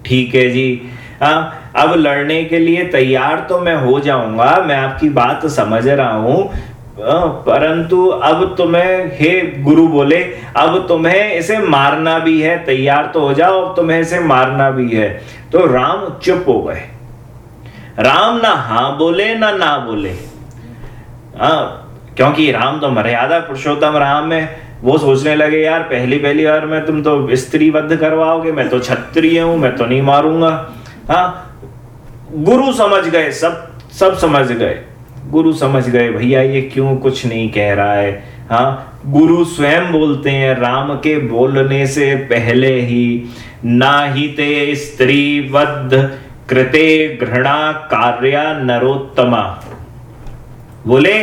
A: ठीक है जी। हाँ अब लड़ने के लिए तैयार तो मैं हो जाऊँगा, मैं आपकी बात समझ रहा हूँ। परंतु अब तुम्हें, हे गुरु बोले, अब तुम्हें इसे मारना भी है, तैयार तो हो जाओ, अब तुम्हें इसे मारना भी है। तो राम चुप हो गए। राम ना हा बोले, ना ना बोले। हाँ क्योंकि राम तो मर्यादा पुरुषोत्तम राम है। वो सोचने लगे, यार, पहली पहली बार में तुम तो स्त्री बद्ध करवाओगे। मैं तो क्षत्रिय हूँ, मैं तो नहीं मारूँगा। हाँ गुरु समझ गए, सब सब समझ गए। गुरु समझ गए, भैया, ये क्यों कुछ नहीं कह रहा है? हाँ गुरु स्वयं बोलते हैं, राम के बोलने से पहले ही ना ही ते स्त्री बद्ध कृते घृणा कार्य नरोत्तमा। बोले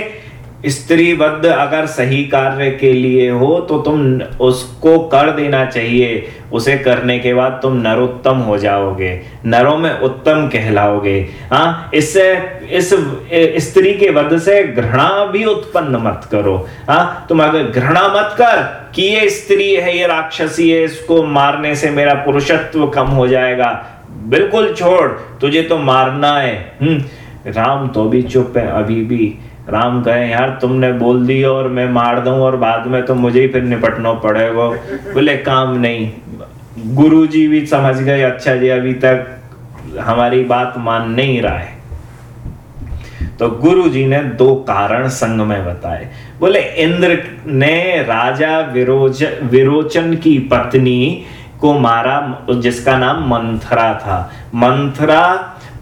A: स्त्री बद्ध अगर सही कार्य के लिए हो तो तुम उसको कर देना चाहिए। उसे करने के बाद तुम नरोत्तम हो जाओगे, नरों में उत्तम कहलाओगे। हाँ इससे, इस, स्त्री के वध से घृणा भी उत्पन्न मत करो। हाँ तुम अगर घृणा मत कर कि ये स्त्री है, ये राक्षसी है, इसको मारने से मेरा पुरुषत्व कम हो जाएगा। बिल्कुल छोड़, तुझे तो मारना है। हम्म राम तो भी चुप है, अभी भी। राम कहे, यार, तुमने बोल दी और मैं मार दूँ और बाद में तो मुझे ही फिर निपटना पड़ेगा। बोले, काम नहीं। गुरु जी भी समझ गए अच्छा जी, अभी तक हमारी बात मान नहीं रहा है। तो गुरु जी ने दो कारण संग में बताए। बोले, इंद्र ने राजा विरोच विरोचन की पत्नी को मारा जिसका नाम मंथरा था। मंथरा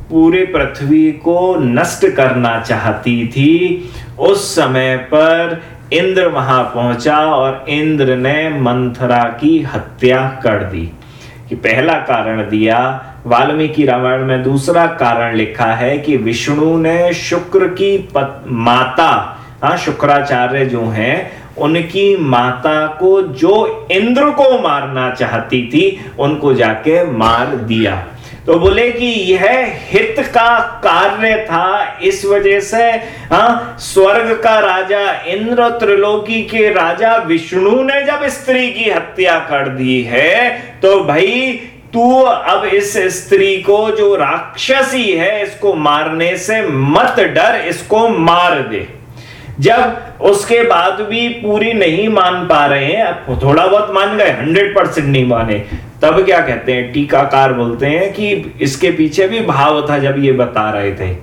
A: पूरे पृथ्वी को नष्ट करना चाहती थी। उस समय पर इंद्र वहाँ पहुँचा और इंद्र ने मंथरा की हत्या कर दी। कि पहला कारण दिया वाल्मीकि रामायण में दूसरा कारण लिखा है कि विष्णु ने शुक्र की पत, माता हाँ शुक्राचार्य जो हैं उनकी माता को जो इंद्र को मारना चाहती थी, उनको जाके मार दिया। तो बोले कि यह हित का कार्य था, इस वजह से हाँ स्वर्ग का राजा इंद्र त्रिलोकी के राजा विष्णु ने जब स्त्री की हत्या कर दी है तो भाई, तू अब इस स्त्री को, जो राक्षसी है, इसको मारने से मत डर, इसको मार दे। जब उसके बाद भी पूरी नहीं मान पा रहे हैं थोड़ा बहुत मान गए हंड्रेड परसेंट नहीं माने, तब क्या कहते हैं, टीकाकार बोलते हैं कि इसके पीछे भी भाव था जब ये बता रहे थे।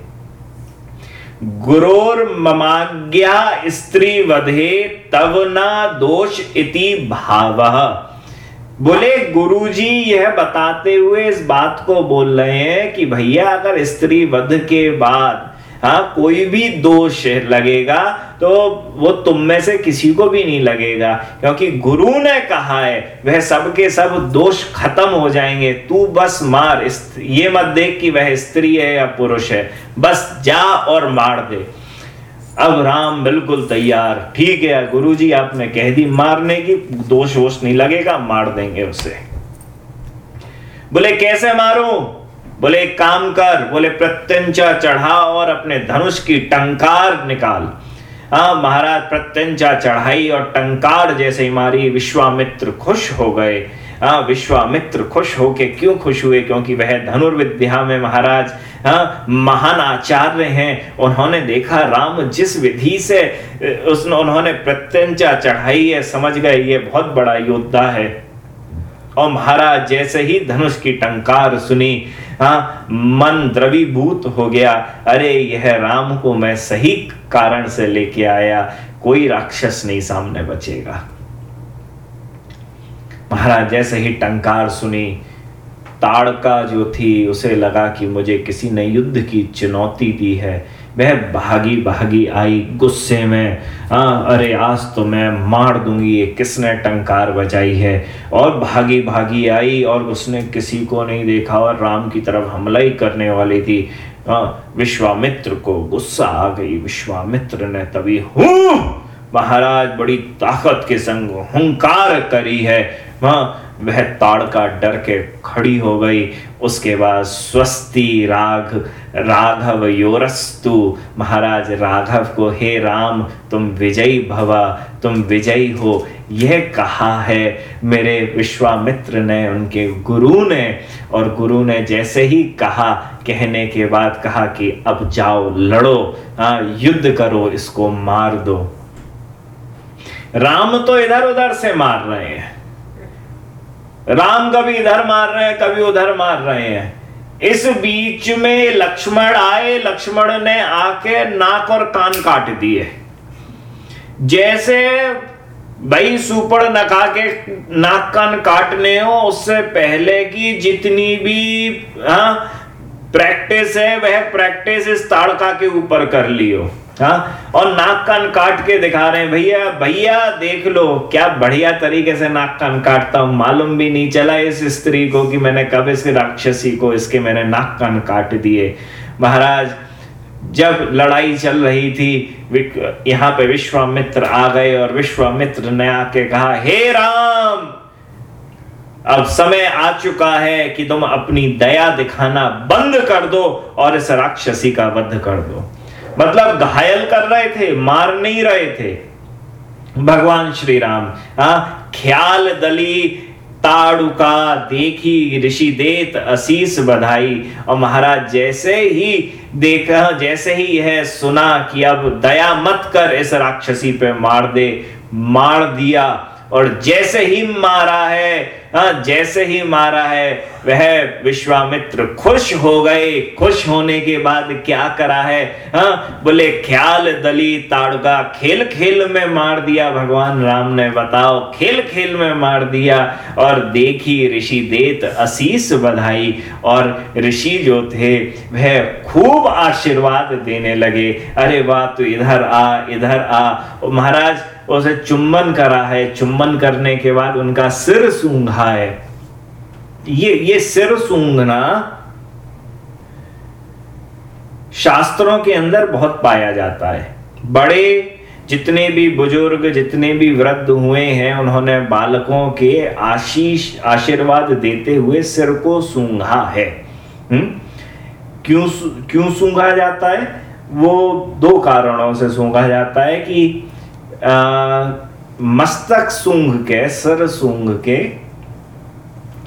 A: गुरोर ममाज्ञा स्त्री वधे तब ना दोष इति भाव। बोले, गुरुजी, यह बताते हुए इस बात को बोल रहे हैं कि भैया, अगर स्त्री वध के बाद हाँ कोई भी दोष लगेगा तो वो तुम में से किसी को भी नहीं लगेगा। क्योंकि गुरु ने कहा है, वह सबके सब दोष खत्म हो जाएँगे। तू बस मार ये मत देख कि वह स्त्री है या पुरुष है। बस जा और मार दे। अब राम बिल्कुल तैयार। ठीक है गुरु जी आपने कह दी, मारने की दोष वोष नहीं लगेगा, मार देंगे उसे। बोले, कैसे मारू? बोले, एक काम कर, बोले, प्रत्यंचा चढ़ा और अपने धनुष की टंकार निकाल। हाँ महाराज, प्रत्यंचा चढ़ाई और टंकार जैसे ही मारी, विश्वामित्र खुश हो गए। हाँ विश्वामित्र खुश होके क्यों खुश हुए? क्योंकि वह धनुर्विद्या में महाराज हाँ महान आचार्य हैं। उन्होंने देखा, राम जिस विधि से उसने उन्होंने प्रत्यंचा चढ़ाई है समझ गए, ये बहुत बड़ा योद्धा है। और महाराज जैसे ही धनुष की टंकार सुनी हाँ मन द्रवीभूत हो गया। अरे, यह राम को मैं सही कारण से लेके आया। कोई राक्षस नहीं सामने बचेगा। महाराज, जैसे ही टंकार सुनी, ताड़का जो थी, उसे लगा कि मुझे किसी ने युद्ध की चुनौती दी है। वह भागी भागी आई गुस्से में। आ, अरे आज तो मैं मार दूँगी ये किसने टंकार बजाई है? और भागी भागी आई और उसने किसी को नहीं देखा और राम की तरफ़ हमला ही करने वाली थी। आ, विश्वामित्र को गुस्सा आ गई। विश्वामित्र ने तभी हूँ महाराज बड़ी ताकत के संग हुंकार करी है। वहाँ वह ताड़का डर के खड़ी हो गई। उसके बाद स्वस्ति राघ, राघव योरस्तु। महाराज राघव को, हे राम, तुम विजयी भवा, तुम विजयी हो। यह कहा है? मेरे विश्वामित्र ने उनके गुरु ने और गुरु ने जैसे ही कहा, कहने के बाद कहा कि, अब जाओ, लड़ो हाँ युद्ध करो, इसको मार दो। राम तो इधर उधर से मार रहे हैं। राम कभी इधर मार रहे हैं, कभी उधर मार रहे हैं। इस बीच में लक्ष्मण आए, लक्ष्मण ने आके नाक और कान काट दिए। जैसे भाई सुपड़ नका के नाक कान काटने हो, उससे पहले की जितनी भी हाँ प्रैक्टिस है, वह प्रैक्टिस इस ताड़का के ऊपर कर लियो। हाँ और नाक कान काट के दिखा रहे हैं, भैया भैया, देख लो, क्या बढ़िया तरीके से नाक कान काटता हूँ। मालूम भी नहीं चला इस स्त्री को कि मैंने कब इस राक्षसी को, इसके मैंने नाक कान काट दिए। महाराज, जब लड़ाई चल रही थी यहाँ पे विश्वामित्र आ गए और विश्वामित्र ने आके कहा, हे राम, अब समय आ चुका है कि तुम अपनी दया दिखाना बंद कर दो और इस राक्षसी का वध कर दो। मतलब घायल कर रहे थे, मार नहीं रहे थे। भगवान श्री राम हाँ ख्याल दली ताड़ुका देखी ऋषि देत असीस बधाई। और महाराज जैसे ही देखा, जैसे ही यह सुना कि अब दया मत कर, इस राक्षसी पे मार दे, मार दिया। और जैसे ही मारा है हाँ जैसे ही मारा है, वह विश्वामित्र खुश हो गए। खुश होने के बाद क्या करा है? हाँ बोले, ख्याल दली ताड़का खेल खेल में मार दिया, भगवान राम ने बताओ, खेल खेल में मार दिया। और देखी ऋषि देत असीस बधाई, और ऋषि जो थे, वह खूब आशीर्वाद देने लगे। अरे वाह, तू इधर आ इधर आ। महाराज उसे चुम्बन करा है। चुम्बन करने के बाद उनका सिर सूंघा है। ये ये सिर सूंघना शास्त्रों के अंदर बहुत पाया जाता है। बड़े जितने भी बुज़ुर्ग, जितने भी वृद्ध हुए हैं, उन्होंने बालकों के आशीष, आशीर्वाद देते हुए सिर को सूंघा है। हुँ? क्यों क्यों सूंघा जाता है? वो दो कारणों से सूंघा जाता है कि मस्तक सूंघ के सर सूंघ के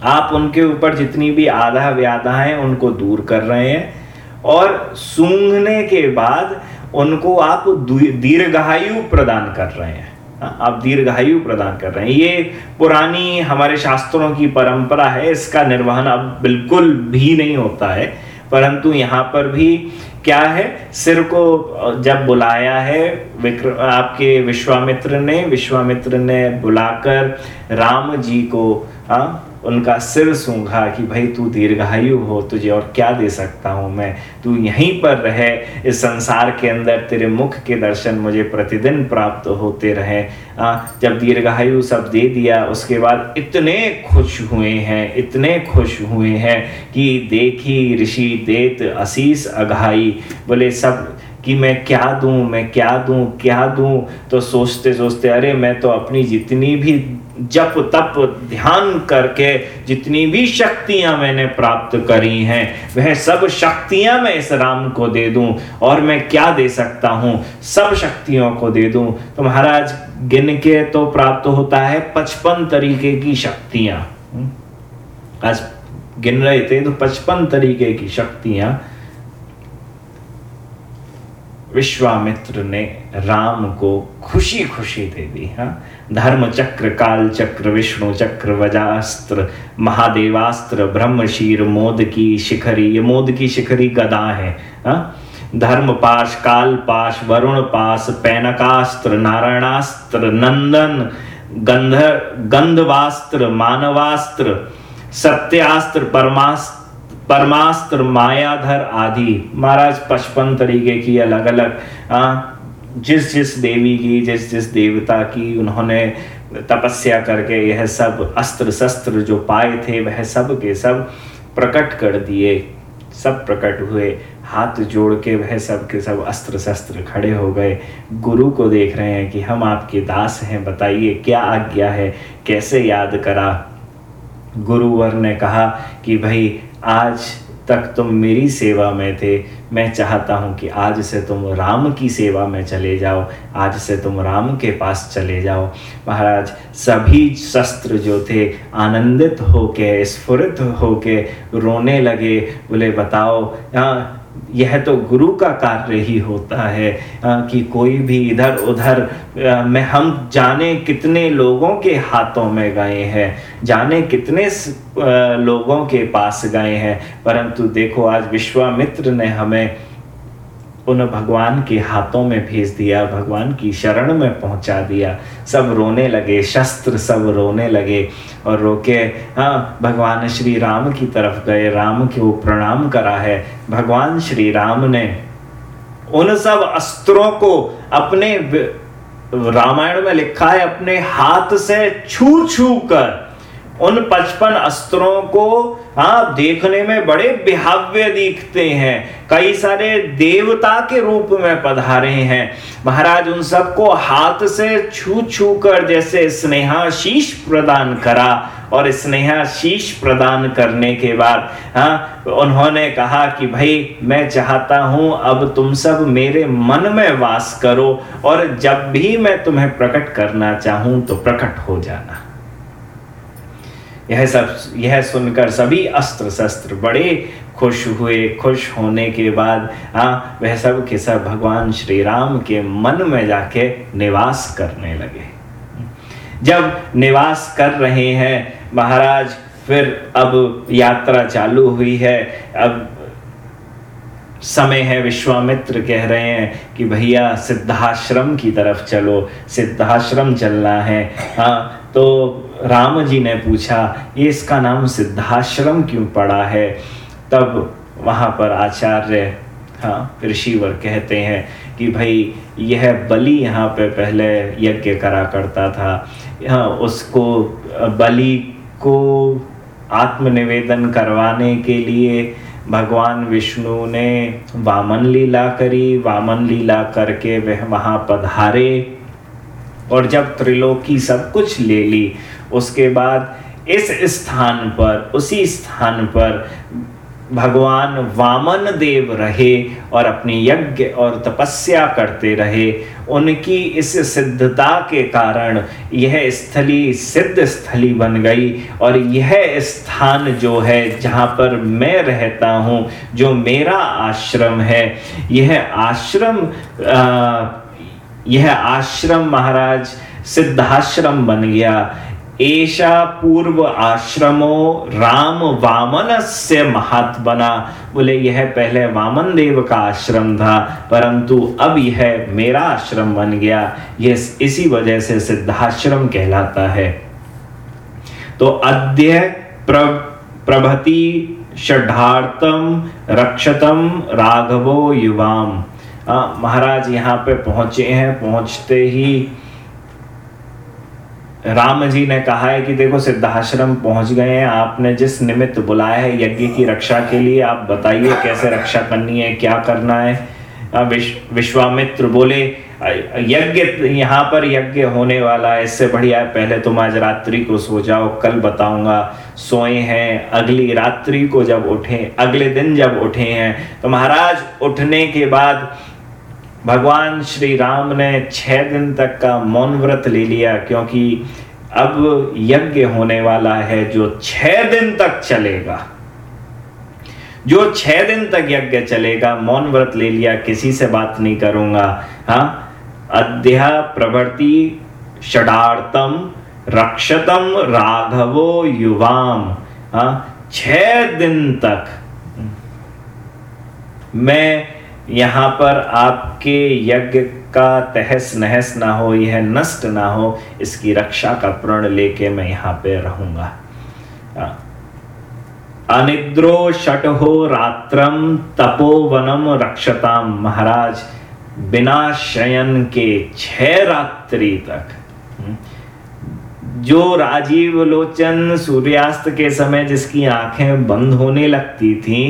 A: आप उनके ऊपर जितनी भी आधा व्याधा है उनको दूर कर रहे हैं और सूंघने के बाद उनको आप दीर्घायु प्रदान कर रहे हैं। हाँ, आप दीर्घायु प्रदान कर रहे हैं। ये पुरानी हमारे शास्त्रों की परंपरा है इसका निर्वहन अब बिल्कुल भी नहीं होता है। परंतु यहाँ पर भी क्या है? सिर को जब बुलाया है विक्र आपके विश्वामित्र ने विश्वामित्र ने बुलाकर राम जी को आ, हाँ, उनका सिर सूंघा कि भाई तू दीर्घायु हो तुझे और क्या दे सकता हूँ मैं? तू यहीं पर रहे इस संसार के अंदर तेरे मुख के दर्शन मुझे प्रतिदिन प्राप्त होते रहे। आ, जब दीर्घायु सब दे दिया उसके बाद इतने खुश हुए हैं इतने खुश हुए हैं कि देखी ऋषि देत असीस अघाई। बोले सब कि मैं क्या दूँ, मैं क्या दूँ क्या दूँ? तो सोचते सोचते, अरे मैं तो अपनी जितनी भी जप तप ध्यान करके जितनी भी शक्तियाँ मैंने प्राप्त करी हैं, वह सब शक्तियाँ मैं इस राम को दे दूँ और मैं क्या दे सकता हूँ? सब शक्तियों को दे दूँ। तो महाराज, गिन के तो प्राप्त होता है पचपन तरीके की शक्तियाँ। हम्म। आज गिन रहे थे तो पचपन तरीके की शक्तियाँ। विश्वामित्र ने राम को खुशी खुशी दे दी हाँ धर्म चक्र काल चक्र विष्णु चक्र वजास्त्र महादेवास्त्र ब्रह्मशीर मोद की शिखरी ये मोद की शिखरी गदा है हाँ धर्म पाश काल पाश वरुण पास पैनकास्त्र नारायणास्त्र नंदन गंध गंधवास्त्र मानवास्त्र सत्यास्त्र परमास्त्र परमास्त्र मायाधर आदि। महाराज पचपन तरीके की अलग अलग जिस जिस देवी की, जिस जिस देवता की उन्होंने तपस्या करके यह सब अस्त्र शस्त्र जो पाए थे, वह सब के सब प्रकट कर दिए। सब प्रकट हुए। हाथ जोड़ के वह सब के सब अस्त्र शस्त्र खड़े हो गए। गुरु को देख रहे हैं कि हम आपके दास हैं, बताइए क्या आज्ञा है, कैसे याद करा? गुरुवर ने कहा कि भाई आज तक तुम मेरी सेवा में थे। मैं चाहता हूँ कि आज से तुम राम की सेवा में चले जाओ। आज से तुम राम के पास चले जाओ। महाराज, सभी शस्त्र जो थे, आनंदित होके, स्फुरित होके रोने लगे। बोले, बताओ हाँ यह तो गुरु का कार्य ही होता है कि कोई भी इधर उधर में हम जाने कितने लोगों के हाथों में गए हैं, जाने कितने लोगों के पास गए हैं, परंतु देखो आज विश्वामित्र ने हमें उन भगवान के हाथों में भेज दिया, भगवान की शरण में पहुँचा दिया। सब रोने लगे, शस्त्र सब रोने लगे और रोके हाँ भगवान श्री राम की तरफ़ गए, राम को प्रणाम करा है। भगवान श्री राम ने उन सब अस्त्रों को अपने रामायण में लिखा है, अपने हाथ से छू छू कर उन पचपन अस्त्रों को हाँ देखने में बड़े बिहाव्य दिखते हैं। कई सारे देवता के रूप में पधारे हैं। महाराज उन सबको हाथ से छू छू कर जैसे स्नेहा शीश प्रदान करा और स्नेहा शीश प्रदान करने के बाद हाँ उन्होंने कहा कि भाई, मैं चाहता हूँ अब तुम सब मेरे मन में वास करो और जब भी मैं तुम्हें प्रकट करना चाहूँ तो प्रकट हो जाना। यह सब, यह सुनकर सभी अस्त्र शस्त्र बड़े खुश हुए। खुश होने के बाद हाँ वह सब के सब भगवान श्री राम के मन में जाके निवास करने लगे। जब निवास कर रहे हैं, महाराज, फिर अब यात्रा चालू हुई है। अब समय है, विश्वामित्र कह रहे हैं कि भैया, सिद्धाश्रम की तरफ़ चलो। सिद्धाश्रम चलना है। हाँ तो राम जी ने पूछा ये इसका नाम सिद्धाश्रम क्यों पड़ा है? तब वहाँ पर आचार्य हाँ ऋषिवर कहते हैं कि, भाई, यह बलि यहाँ पे पहले यज्ञ करा करता था। हाँ उसको, बलि को आत्मनिवेदन करवाने के लिए भगवान विष्णु ने वामन लीला करी। वामन लीला करके वह वहाँ पधारे और जब त्रिलोकी सब कुछ ले ली उसके बाद इस स्थान पर उसी स्थान पर भगवान वामन देव रहे और अपनी यज्ञ और तपस्या करते रहे। उनकी इस सिद्धता के कारण यह स्थली सिद्ध स्थली बन गई और यह स्थान जो है जहाँ पर मैं रहता हूँ जो मेरा आश्रम है यह आश्रम आ, यह आश्रम महाराज सिद्धाश्रम बन गया। ऐशा पूर्व आश्रमो राम वामन से महत बना बोले, यह पहले वामन देव का आश्रम था, परंतु अब यह मेरा आश्रम बन गया। यह इसी वजह से सिद्धाश्रम कहलाता है। तो अद्य प्र प्रभति षडार्थम रक्षतम राघवो युवाम। महाराज यहाँ पे पहुँचे हैं, पहुँचते ही राम जी ने कहा है कि देखो, सिद्धाश्रम पहुँच गए हैं। आपने जिस निमित्त बुलाया है यज्ञ की रक्षा के लिए, आप बताइए कैसे रक्षा करनी है, क्या करना है? विश्व विश्वामित्र बोले यज्ञ, यहाँ पर यज्ञ होने वाला है, इससे बढ़िया है, पहले तुम आज रात्रि को सो जाओ, कल बताऊँगा। सोए हैं, अगली रात्रि को जब उठे, अगले दिन जब उठे हैं तो महाराज, उठने के बाद भगवान श्री राम ने छह दिन तक का मौन व्रत ले लिया, क्योंकि अब यज्ञ होने वाला है जो छह दिन तक चलेगा। जो छह दिन तक यज्ञ चलेगा, मौन व्रत ले लिया, किसी से बात नहीं करूँगा। हाँ अध्या प्रवृत्ति षडार्थम रक्षतम राघवो युवाम। हाँ छह दिन तक मैं यहाँ पर आपके यज्ञ का तहस नहस ना हो यह नष्ट ना हो इसकी रक्षा का प्रण लेके मैं यहाँ पे रहूँगा। अनिद्रो शट हो रात्रम तपोवनम रक्षताम महाराज बिना शयन के छह रात्रि तक। हम्म, जो राजीव लोचन सूर्यास्त के समय जिसकी आँखें बंद होने लगती थीं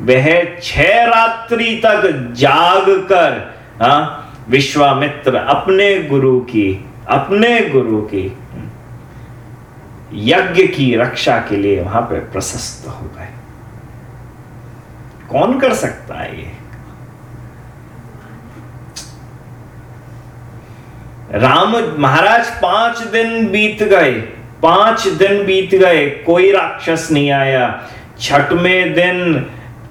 A: वह छह रात्रि तक जाग कर, हा? विश्वामित्र अपने गुरु की, अपने गुरु की यज्ञ की रक्षा के लिए वहाँ पर प्रशस्त हो गए कौन कर सकता है ये राम महाराज पाँच दिन बीत गए, पाँच दिन बीत गए, कोई राक्षस नहीं आया छठवें दिन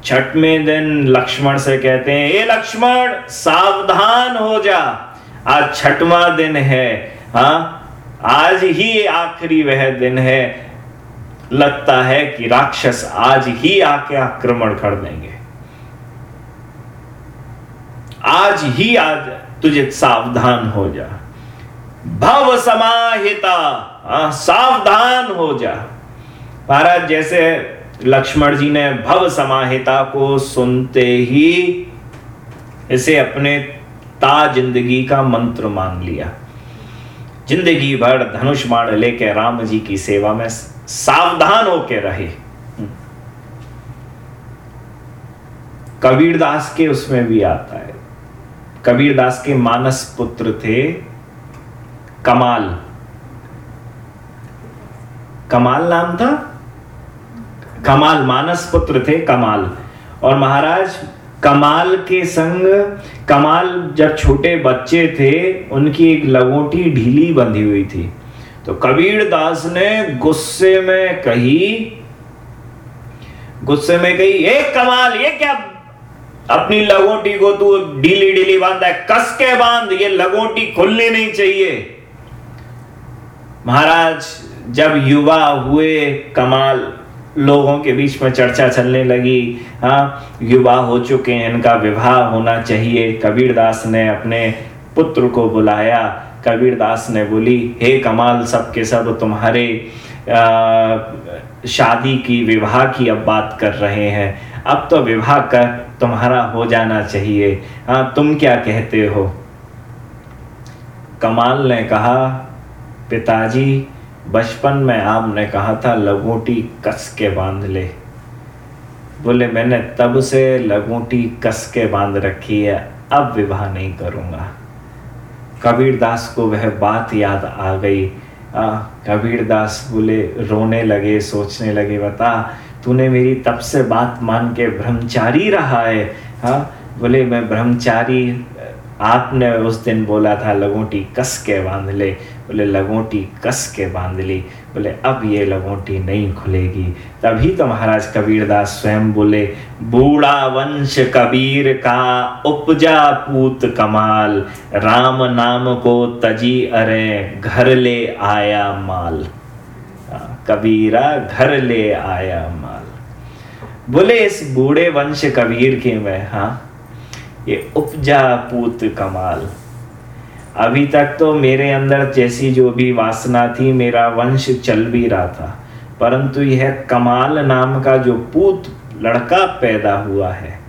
A: छठ में दिन लक्ष्मण से कहते हैं ये लक्ष्मण, सावधान हो जा। आज छठवा दिन है, हा? आज ही आखिरी वह दिन है। लगता है कि राक्षस आज ही आके आक्रमण कर देंगे। आज ही आज तुझे सावधान हो जा। भव समाहिता सावधान हो जा। महाराज, जैसे लक्ष्मण जी ने भव समाहिता को सुनते ही इसे अपने ता ज़िंदगी का मंत्र मान लिया। ज़िंदगी भर धनुष बाण लेके राम जी की सेवा में सावधान होके रहे। कबीर दास के उसमें भी आता है। कबीर दास के मानस पुत्र थे कमाल। कमाल नाम था? कमाल, मानस पुत्र थे कमाल। और महाराज, कमाल के संग, कमाल जब छोटे बच्चे थे, उनकी एक लगोटी ढीली बंधी हुई थी। तो कबीर दास ने गुस्से में कही, गुस्से में कही एक कमाल, ये क्या अपनी लगोटी को तू ढीली ढीली बांधा है? कस के बाँध? ये लगोटी खुलनी नहीं चाहिए। महाराज, जब युवा हुए कमाल लोगों के बीच में चर्चा चलने लगी। हाँ युवा हो चुके हैं इनका विवाह होना चाहिए। कबीरदास ने अपने पुत्र को बुलाया। कबीरदास ने बोली हे कमाल सब के सब तुम्हारे आ, शादी की विवाह की अब बात कर रहे हैं। अब तो विवाह कर तुम्हारा हो जाना चाहिए। हाँ तुम क्या कहते हो? कमाल ने कहा पिताजी बचपन में आपने कहा था, लगोटी कस के बाँध ले। बोले, मैंने तब से लगोटी कस के बाँध रखी है, अब विवाह नहीं करूँगा। कबीर दास को वह बात याद आ गई। कबीर दास बोले, रोने लगे, सोचने लगे, बता, तूने मेरी तब से बात मान के ब्रह्मचारी रहा है हाँ? बोले, मैं ब्रह्मचारी, आपने उस दिन बोला था, लगोटी कस के बाँध ले बोले लगोटी कस के बाँध ली? बोले अब ये लगोटी नहीं खुलेगी। तभी तो महाराज कबीरदास स्वयं बोले बूढ़ा वंश कबीर का उपजा पूत कमाल राम नाम को तजी अरे घर ले आया माल। हाँ, कबीरा घर ले आया माल। बोले इस बूढ़े वंश कबीर के में हाँ ये उपजा पूत कमाल अभी तक तो मेरे अंदर जैसी जो भी वासना थी, मेरा वंश चल भी रहा था। परंतु यह कमाल नाम का जो पूत लड़का पैदा हुआ है।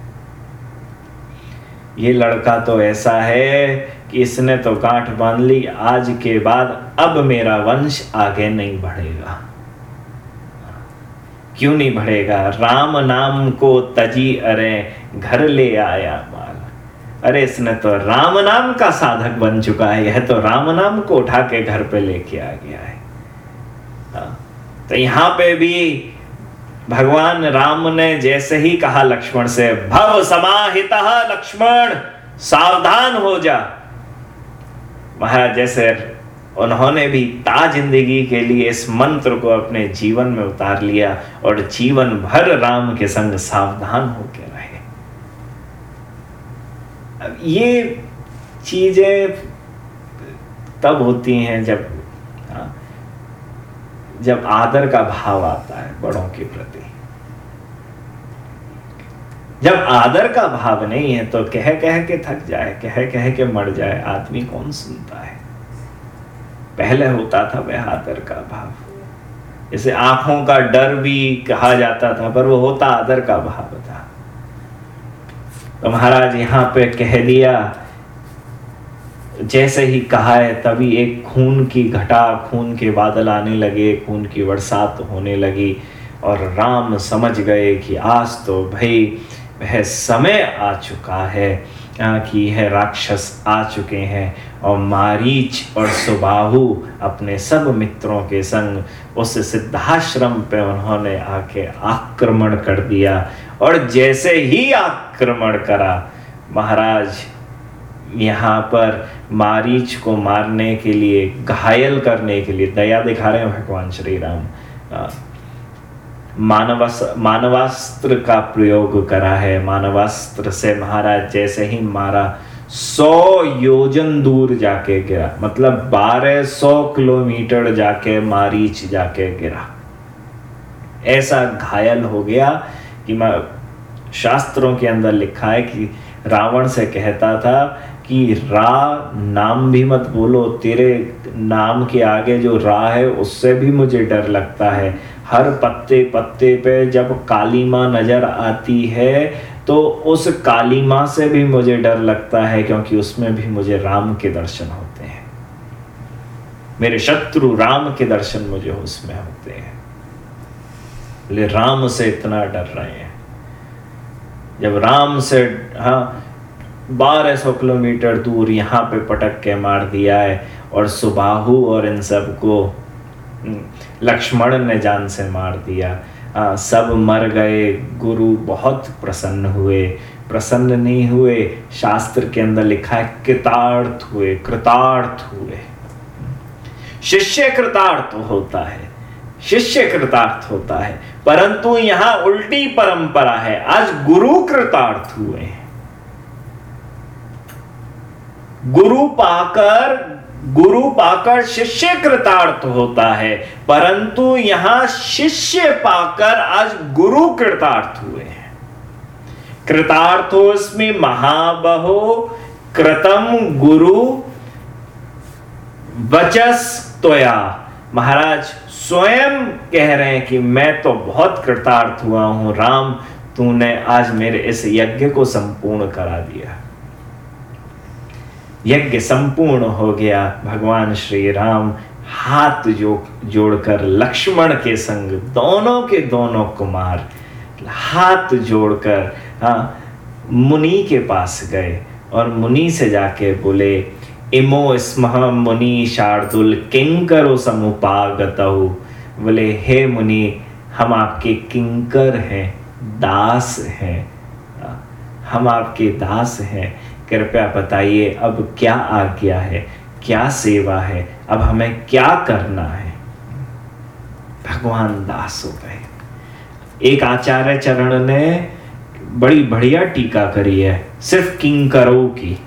A: ये लड़का तो ऐसा है कि इसने तो गांठ बाँध ली, आज के बाद अब मेरा वंश आगे नहीं बढ़ेगा। क्यों नहीं बढ़ेगा? राम नाम को तजी अरे घर ले आया। अरे इसने तो राम नाम का साधक बन चुका है, यह तो राम नाम को उठा के घर पे लेके आ गया है हाँ। तो यहाँ पे भी भगवान राम ने जैसे ही कहा लक्ष्मण से, भव समाहित लक्ष्मण, सावधान हो जा महाराज, जैसे उन्होंने भी ता ज़िंदगी के लिए इस मंत्र को अपने जीवन में उतार लिया और जीवन भर राम के संग सावधान होकर ये चीज़ें तब होती हैं जब हाँ, जब आदर का भाव आता है बड़ों के प्रति। जब आदर का भाव नहीं है तो कह कह के थक जाए कह कह के मर जाए आदमी कौन सुनता है? पहले होता था वह आदर का भाव। जैसे आँखों का डर भी कहा जाता था पर वो होता आदर का भाव था। तो महाराज, यहाँ पे कह दिया जैसे ही कहा है तभी एक खून की घटा, खून के बादल आने लगे, खून की बरसात होने लगी और राम समझ गए कि आज तो भाई, वह समय आ चुका है कि यह राक्षस आ चुके हैं और मारीच और सुबाहु अपने सब मित्रों के संग उस सिद्धाश्रम पे उन्होंने आके आक्रमण कर दिया। और जैसे ही आक्रमण करा, महाराज यहाँ पर मारीच को मारने के लिए, घायल करने के लिए दया दिखा रहे हैं भगवान श्री राम मानवास, मानवास्त्र का प्रयोग करा है। मानवास्त्र से महाराज जैसे ही मारा, सौ योजन दूर जाके गिरा। मतलब बारह सौ किलोमीटर जाके, मारीच जाके गिरा। ऐसा घायल हो गया कि मैं शास्त्रों के अंदर लिखा है कि रावण से कहता था कि रा नाम भी मत बोलो, तेरे नाम के आगे जो रा है, उससे भी मुझे डर लगता है। हर पत्ते पत्ते पे जब काली माँ नज़र आती है तो उस काली माँ से भी मुझे डर लगता है, क्योंकि उसमें भी मुझे राम के दर्शन होते हैं। मेरे शत्रु राम के दर्शन मुझे उसमें होते हैं। बोले राम से इतना डर रहे हैं। जब राम से हाँ बारह सौ किलोमीटर दूर यहाँ पे पटक के मार दिया है और सुबाहु और इन सबको हम्म, लक्ष्मण ने जान से मार दिया। आ, सब मर गए गुरु बहुत प्रसन्न हुए। प्रसन्न नहीं हुए शास्त्र के अंदर लिखा है कृतार्थ हुए कृतार्थ हुए। शिष्य कृतार्थ होता है। शिष्य कृतार्थ होता है। परंतु यहाँ उल्टी परंपरा है। आज गुरु कृतार्थ हुए हैं। गुरु पाकर गुरु पाकर शिष्य कृतार्थ होता है। परंतु यहाँ शिष्य पाकर आज गुरु कृतार्थ हुए हैं। कृतार्थोस्मि महाबहो कृतम गुरु वचस तोया महाराज स्वयं कह रहे हैं कि मैं तो बहुत कृतार्थ हुआ हूँ। राम, तूने आज मेरे इस यज्ञ को संपूर्ण करा दिया। यज्ञ संपूर्ण हो गया। भगवान श्री राम हाथ जो जोड़कर लक्ष्मण के संग दोनों के दोनों कुमार हाथ जोड़कर हाँ मुनि के पास गए और मुनि से जाके बोले इमो स्मह मुनि शार्दुल किंकरो समुपागत। बोले, हे मुनि, हम आपके किंकर हैं, दास हैं। हम आपके दास हैं। कृपया बताइए, अब क्या आज्ञा है, क्या सेवा है, अब हमें क्या करना है? भगवान दास हो गए। एक आचार्य चरण ने बड़ी बढ़िया टीका करी है, सिर्फ़ किंकरों की।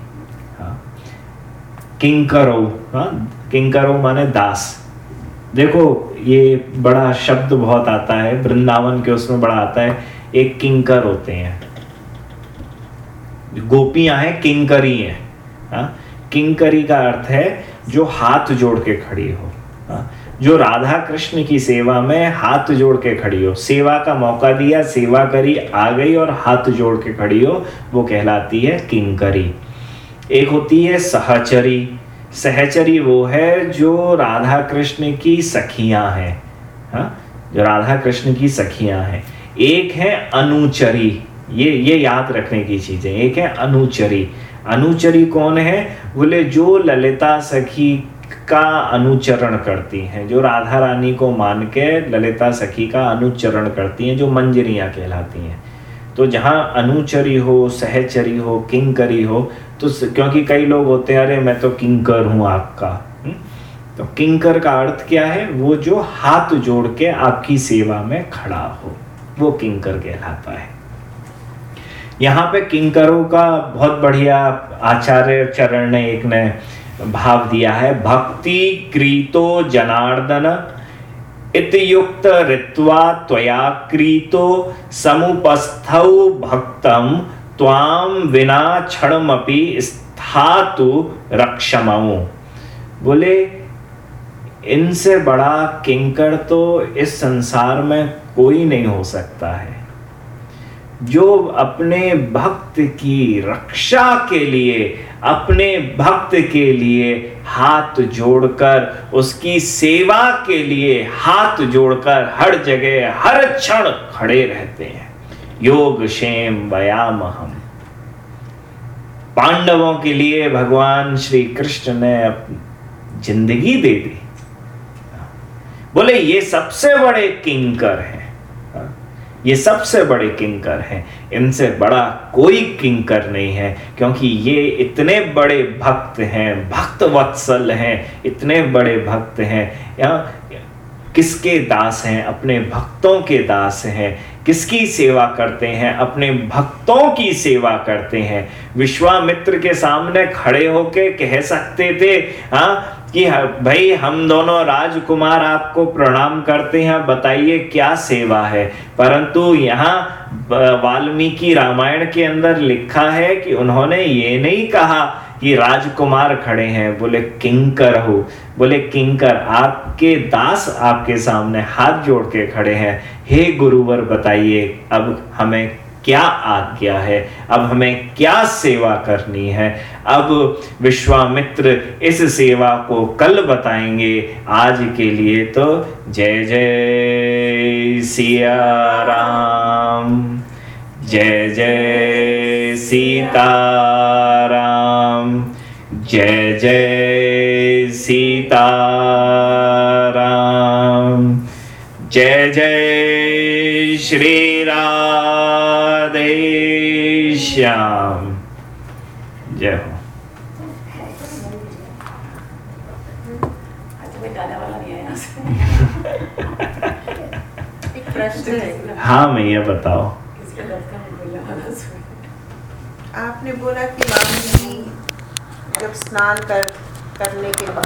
A: किंकरो हाँ? किंकरो माने दास। देखो, ये बड़ा शब्द बहुत आता है, वृंदावन के उसमें बड़ा आता है, एक किंकर होते हैं। गोपियाँ हैं, किंकरी हैं हाँ? किंकरी का अर्थ है जो हाथ जोड़ के खड़ी हो हाँ? जो राधा कृष्ण की सेवा में हाथ जोड़ के खड़ी हो, सेवा का मौका दिया, सेवा करी, आ गई और हाथ जोड़ के खड़ी हो, वो कहलाती है किंकरी। एक होती है सहचरी। सहचरी वो है जो राधा कृष्ण की सखियाँ हैं। हाँ? जो राधा कृष्ण की सखियाँ हैं। एक है अनुचरी। ये ये याद रखने की चीज़ें। एक है अनुचरी। अनुचरी कौन है? बोले, जो ललिता सखी का अनुचरण करती हैं। जो राधा रानी को मान के ललिता सखी का अनुचरण करती हैं, जो मंजरियाँ कहलाती हैं। तो जहाँ अनुचरी हो, सहचरी हो किंकरी हो तो क्योंकि कई लोग होते हैं, अरे, मैं तो किंकर हूँ आपका। हुँ? तो किंकर का अर्थ क्या है? वो जो हाथ जोड़ के आपकी सेवा में खड़ा हो, वो किंकर कहलाता है। यहाँ पे किंकरों का बहुत बढ़िया आचार्य चरण ने एक ने भाव दिया है, भक्ति क्रीतो जनार्दन इतयुक्त ऋत्वा त्वया क्रीतो समुपस्थौ भक्तम त्वाम विना क्षणमपि स्थातु रक्षमऊ बोले, इनसे बड़ा किंकर तो इस संसार में कोई नहीं हो सकता है। जो अपने भक्त की रक्षा के लिए, अपने भक्त के लिए हाथ जोड़कर, उसकी सेवा के लिए हाथ जोड़कर हर जगह, हर क्षण खड़े रहते हैं। योग क्षेम व्याम हम पांडवों के लिए भगवान श्री कृष्ण ने ज़िंदगी दे दी। बोले, ये सबसे बड़े किंकर हैं। ये सबसे बड़े किंकर हैं। इनसे बड़ा कोई किंकर नहीं है, क्योंकि ये इतने बड़े भक्त हैं भक्त वत्सल हैं, इतने बड़े भक्त हैं। या किसके दास हैं? अपने भक्तों के दास हैं। किसकी सेवा करते हैं? अपने भक्तों की सेवा करते हैं। विश्वामित्र के सामने खड़े होके कह सकते थे हाँ कि भाई, हम दोनों राजकुमार आपको प्रणाम करते हैं, बताइए क्या सेवा है? परंतु यहाँ वाल्मीकि रामायण के अंदर लिखा है कि उन्होंने ये नहीं कहा कि राजकुमार खड़े हैं। बोले, किंकर हो। बोले, किंकर, आपके दास आपके सामने हाथ जोड़ के खड़े हैं। हे गुरुवर, बताइए, अब हमें क्या आज्ञा है? अब हमें क्या सेवा करनी है? अब विश्वामित्र इस सेवा को कल बताएँगे। आज के लिए तो जय जय सिया राम। जय जय सीता राम। जय जय सीता राम। जय जय श्री राधे श्याम। जय हो। हाँ। मैया बताओ।
C: आपने बोला कि मामी जब स्नान कर करने के बाद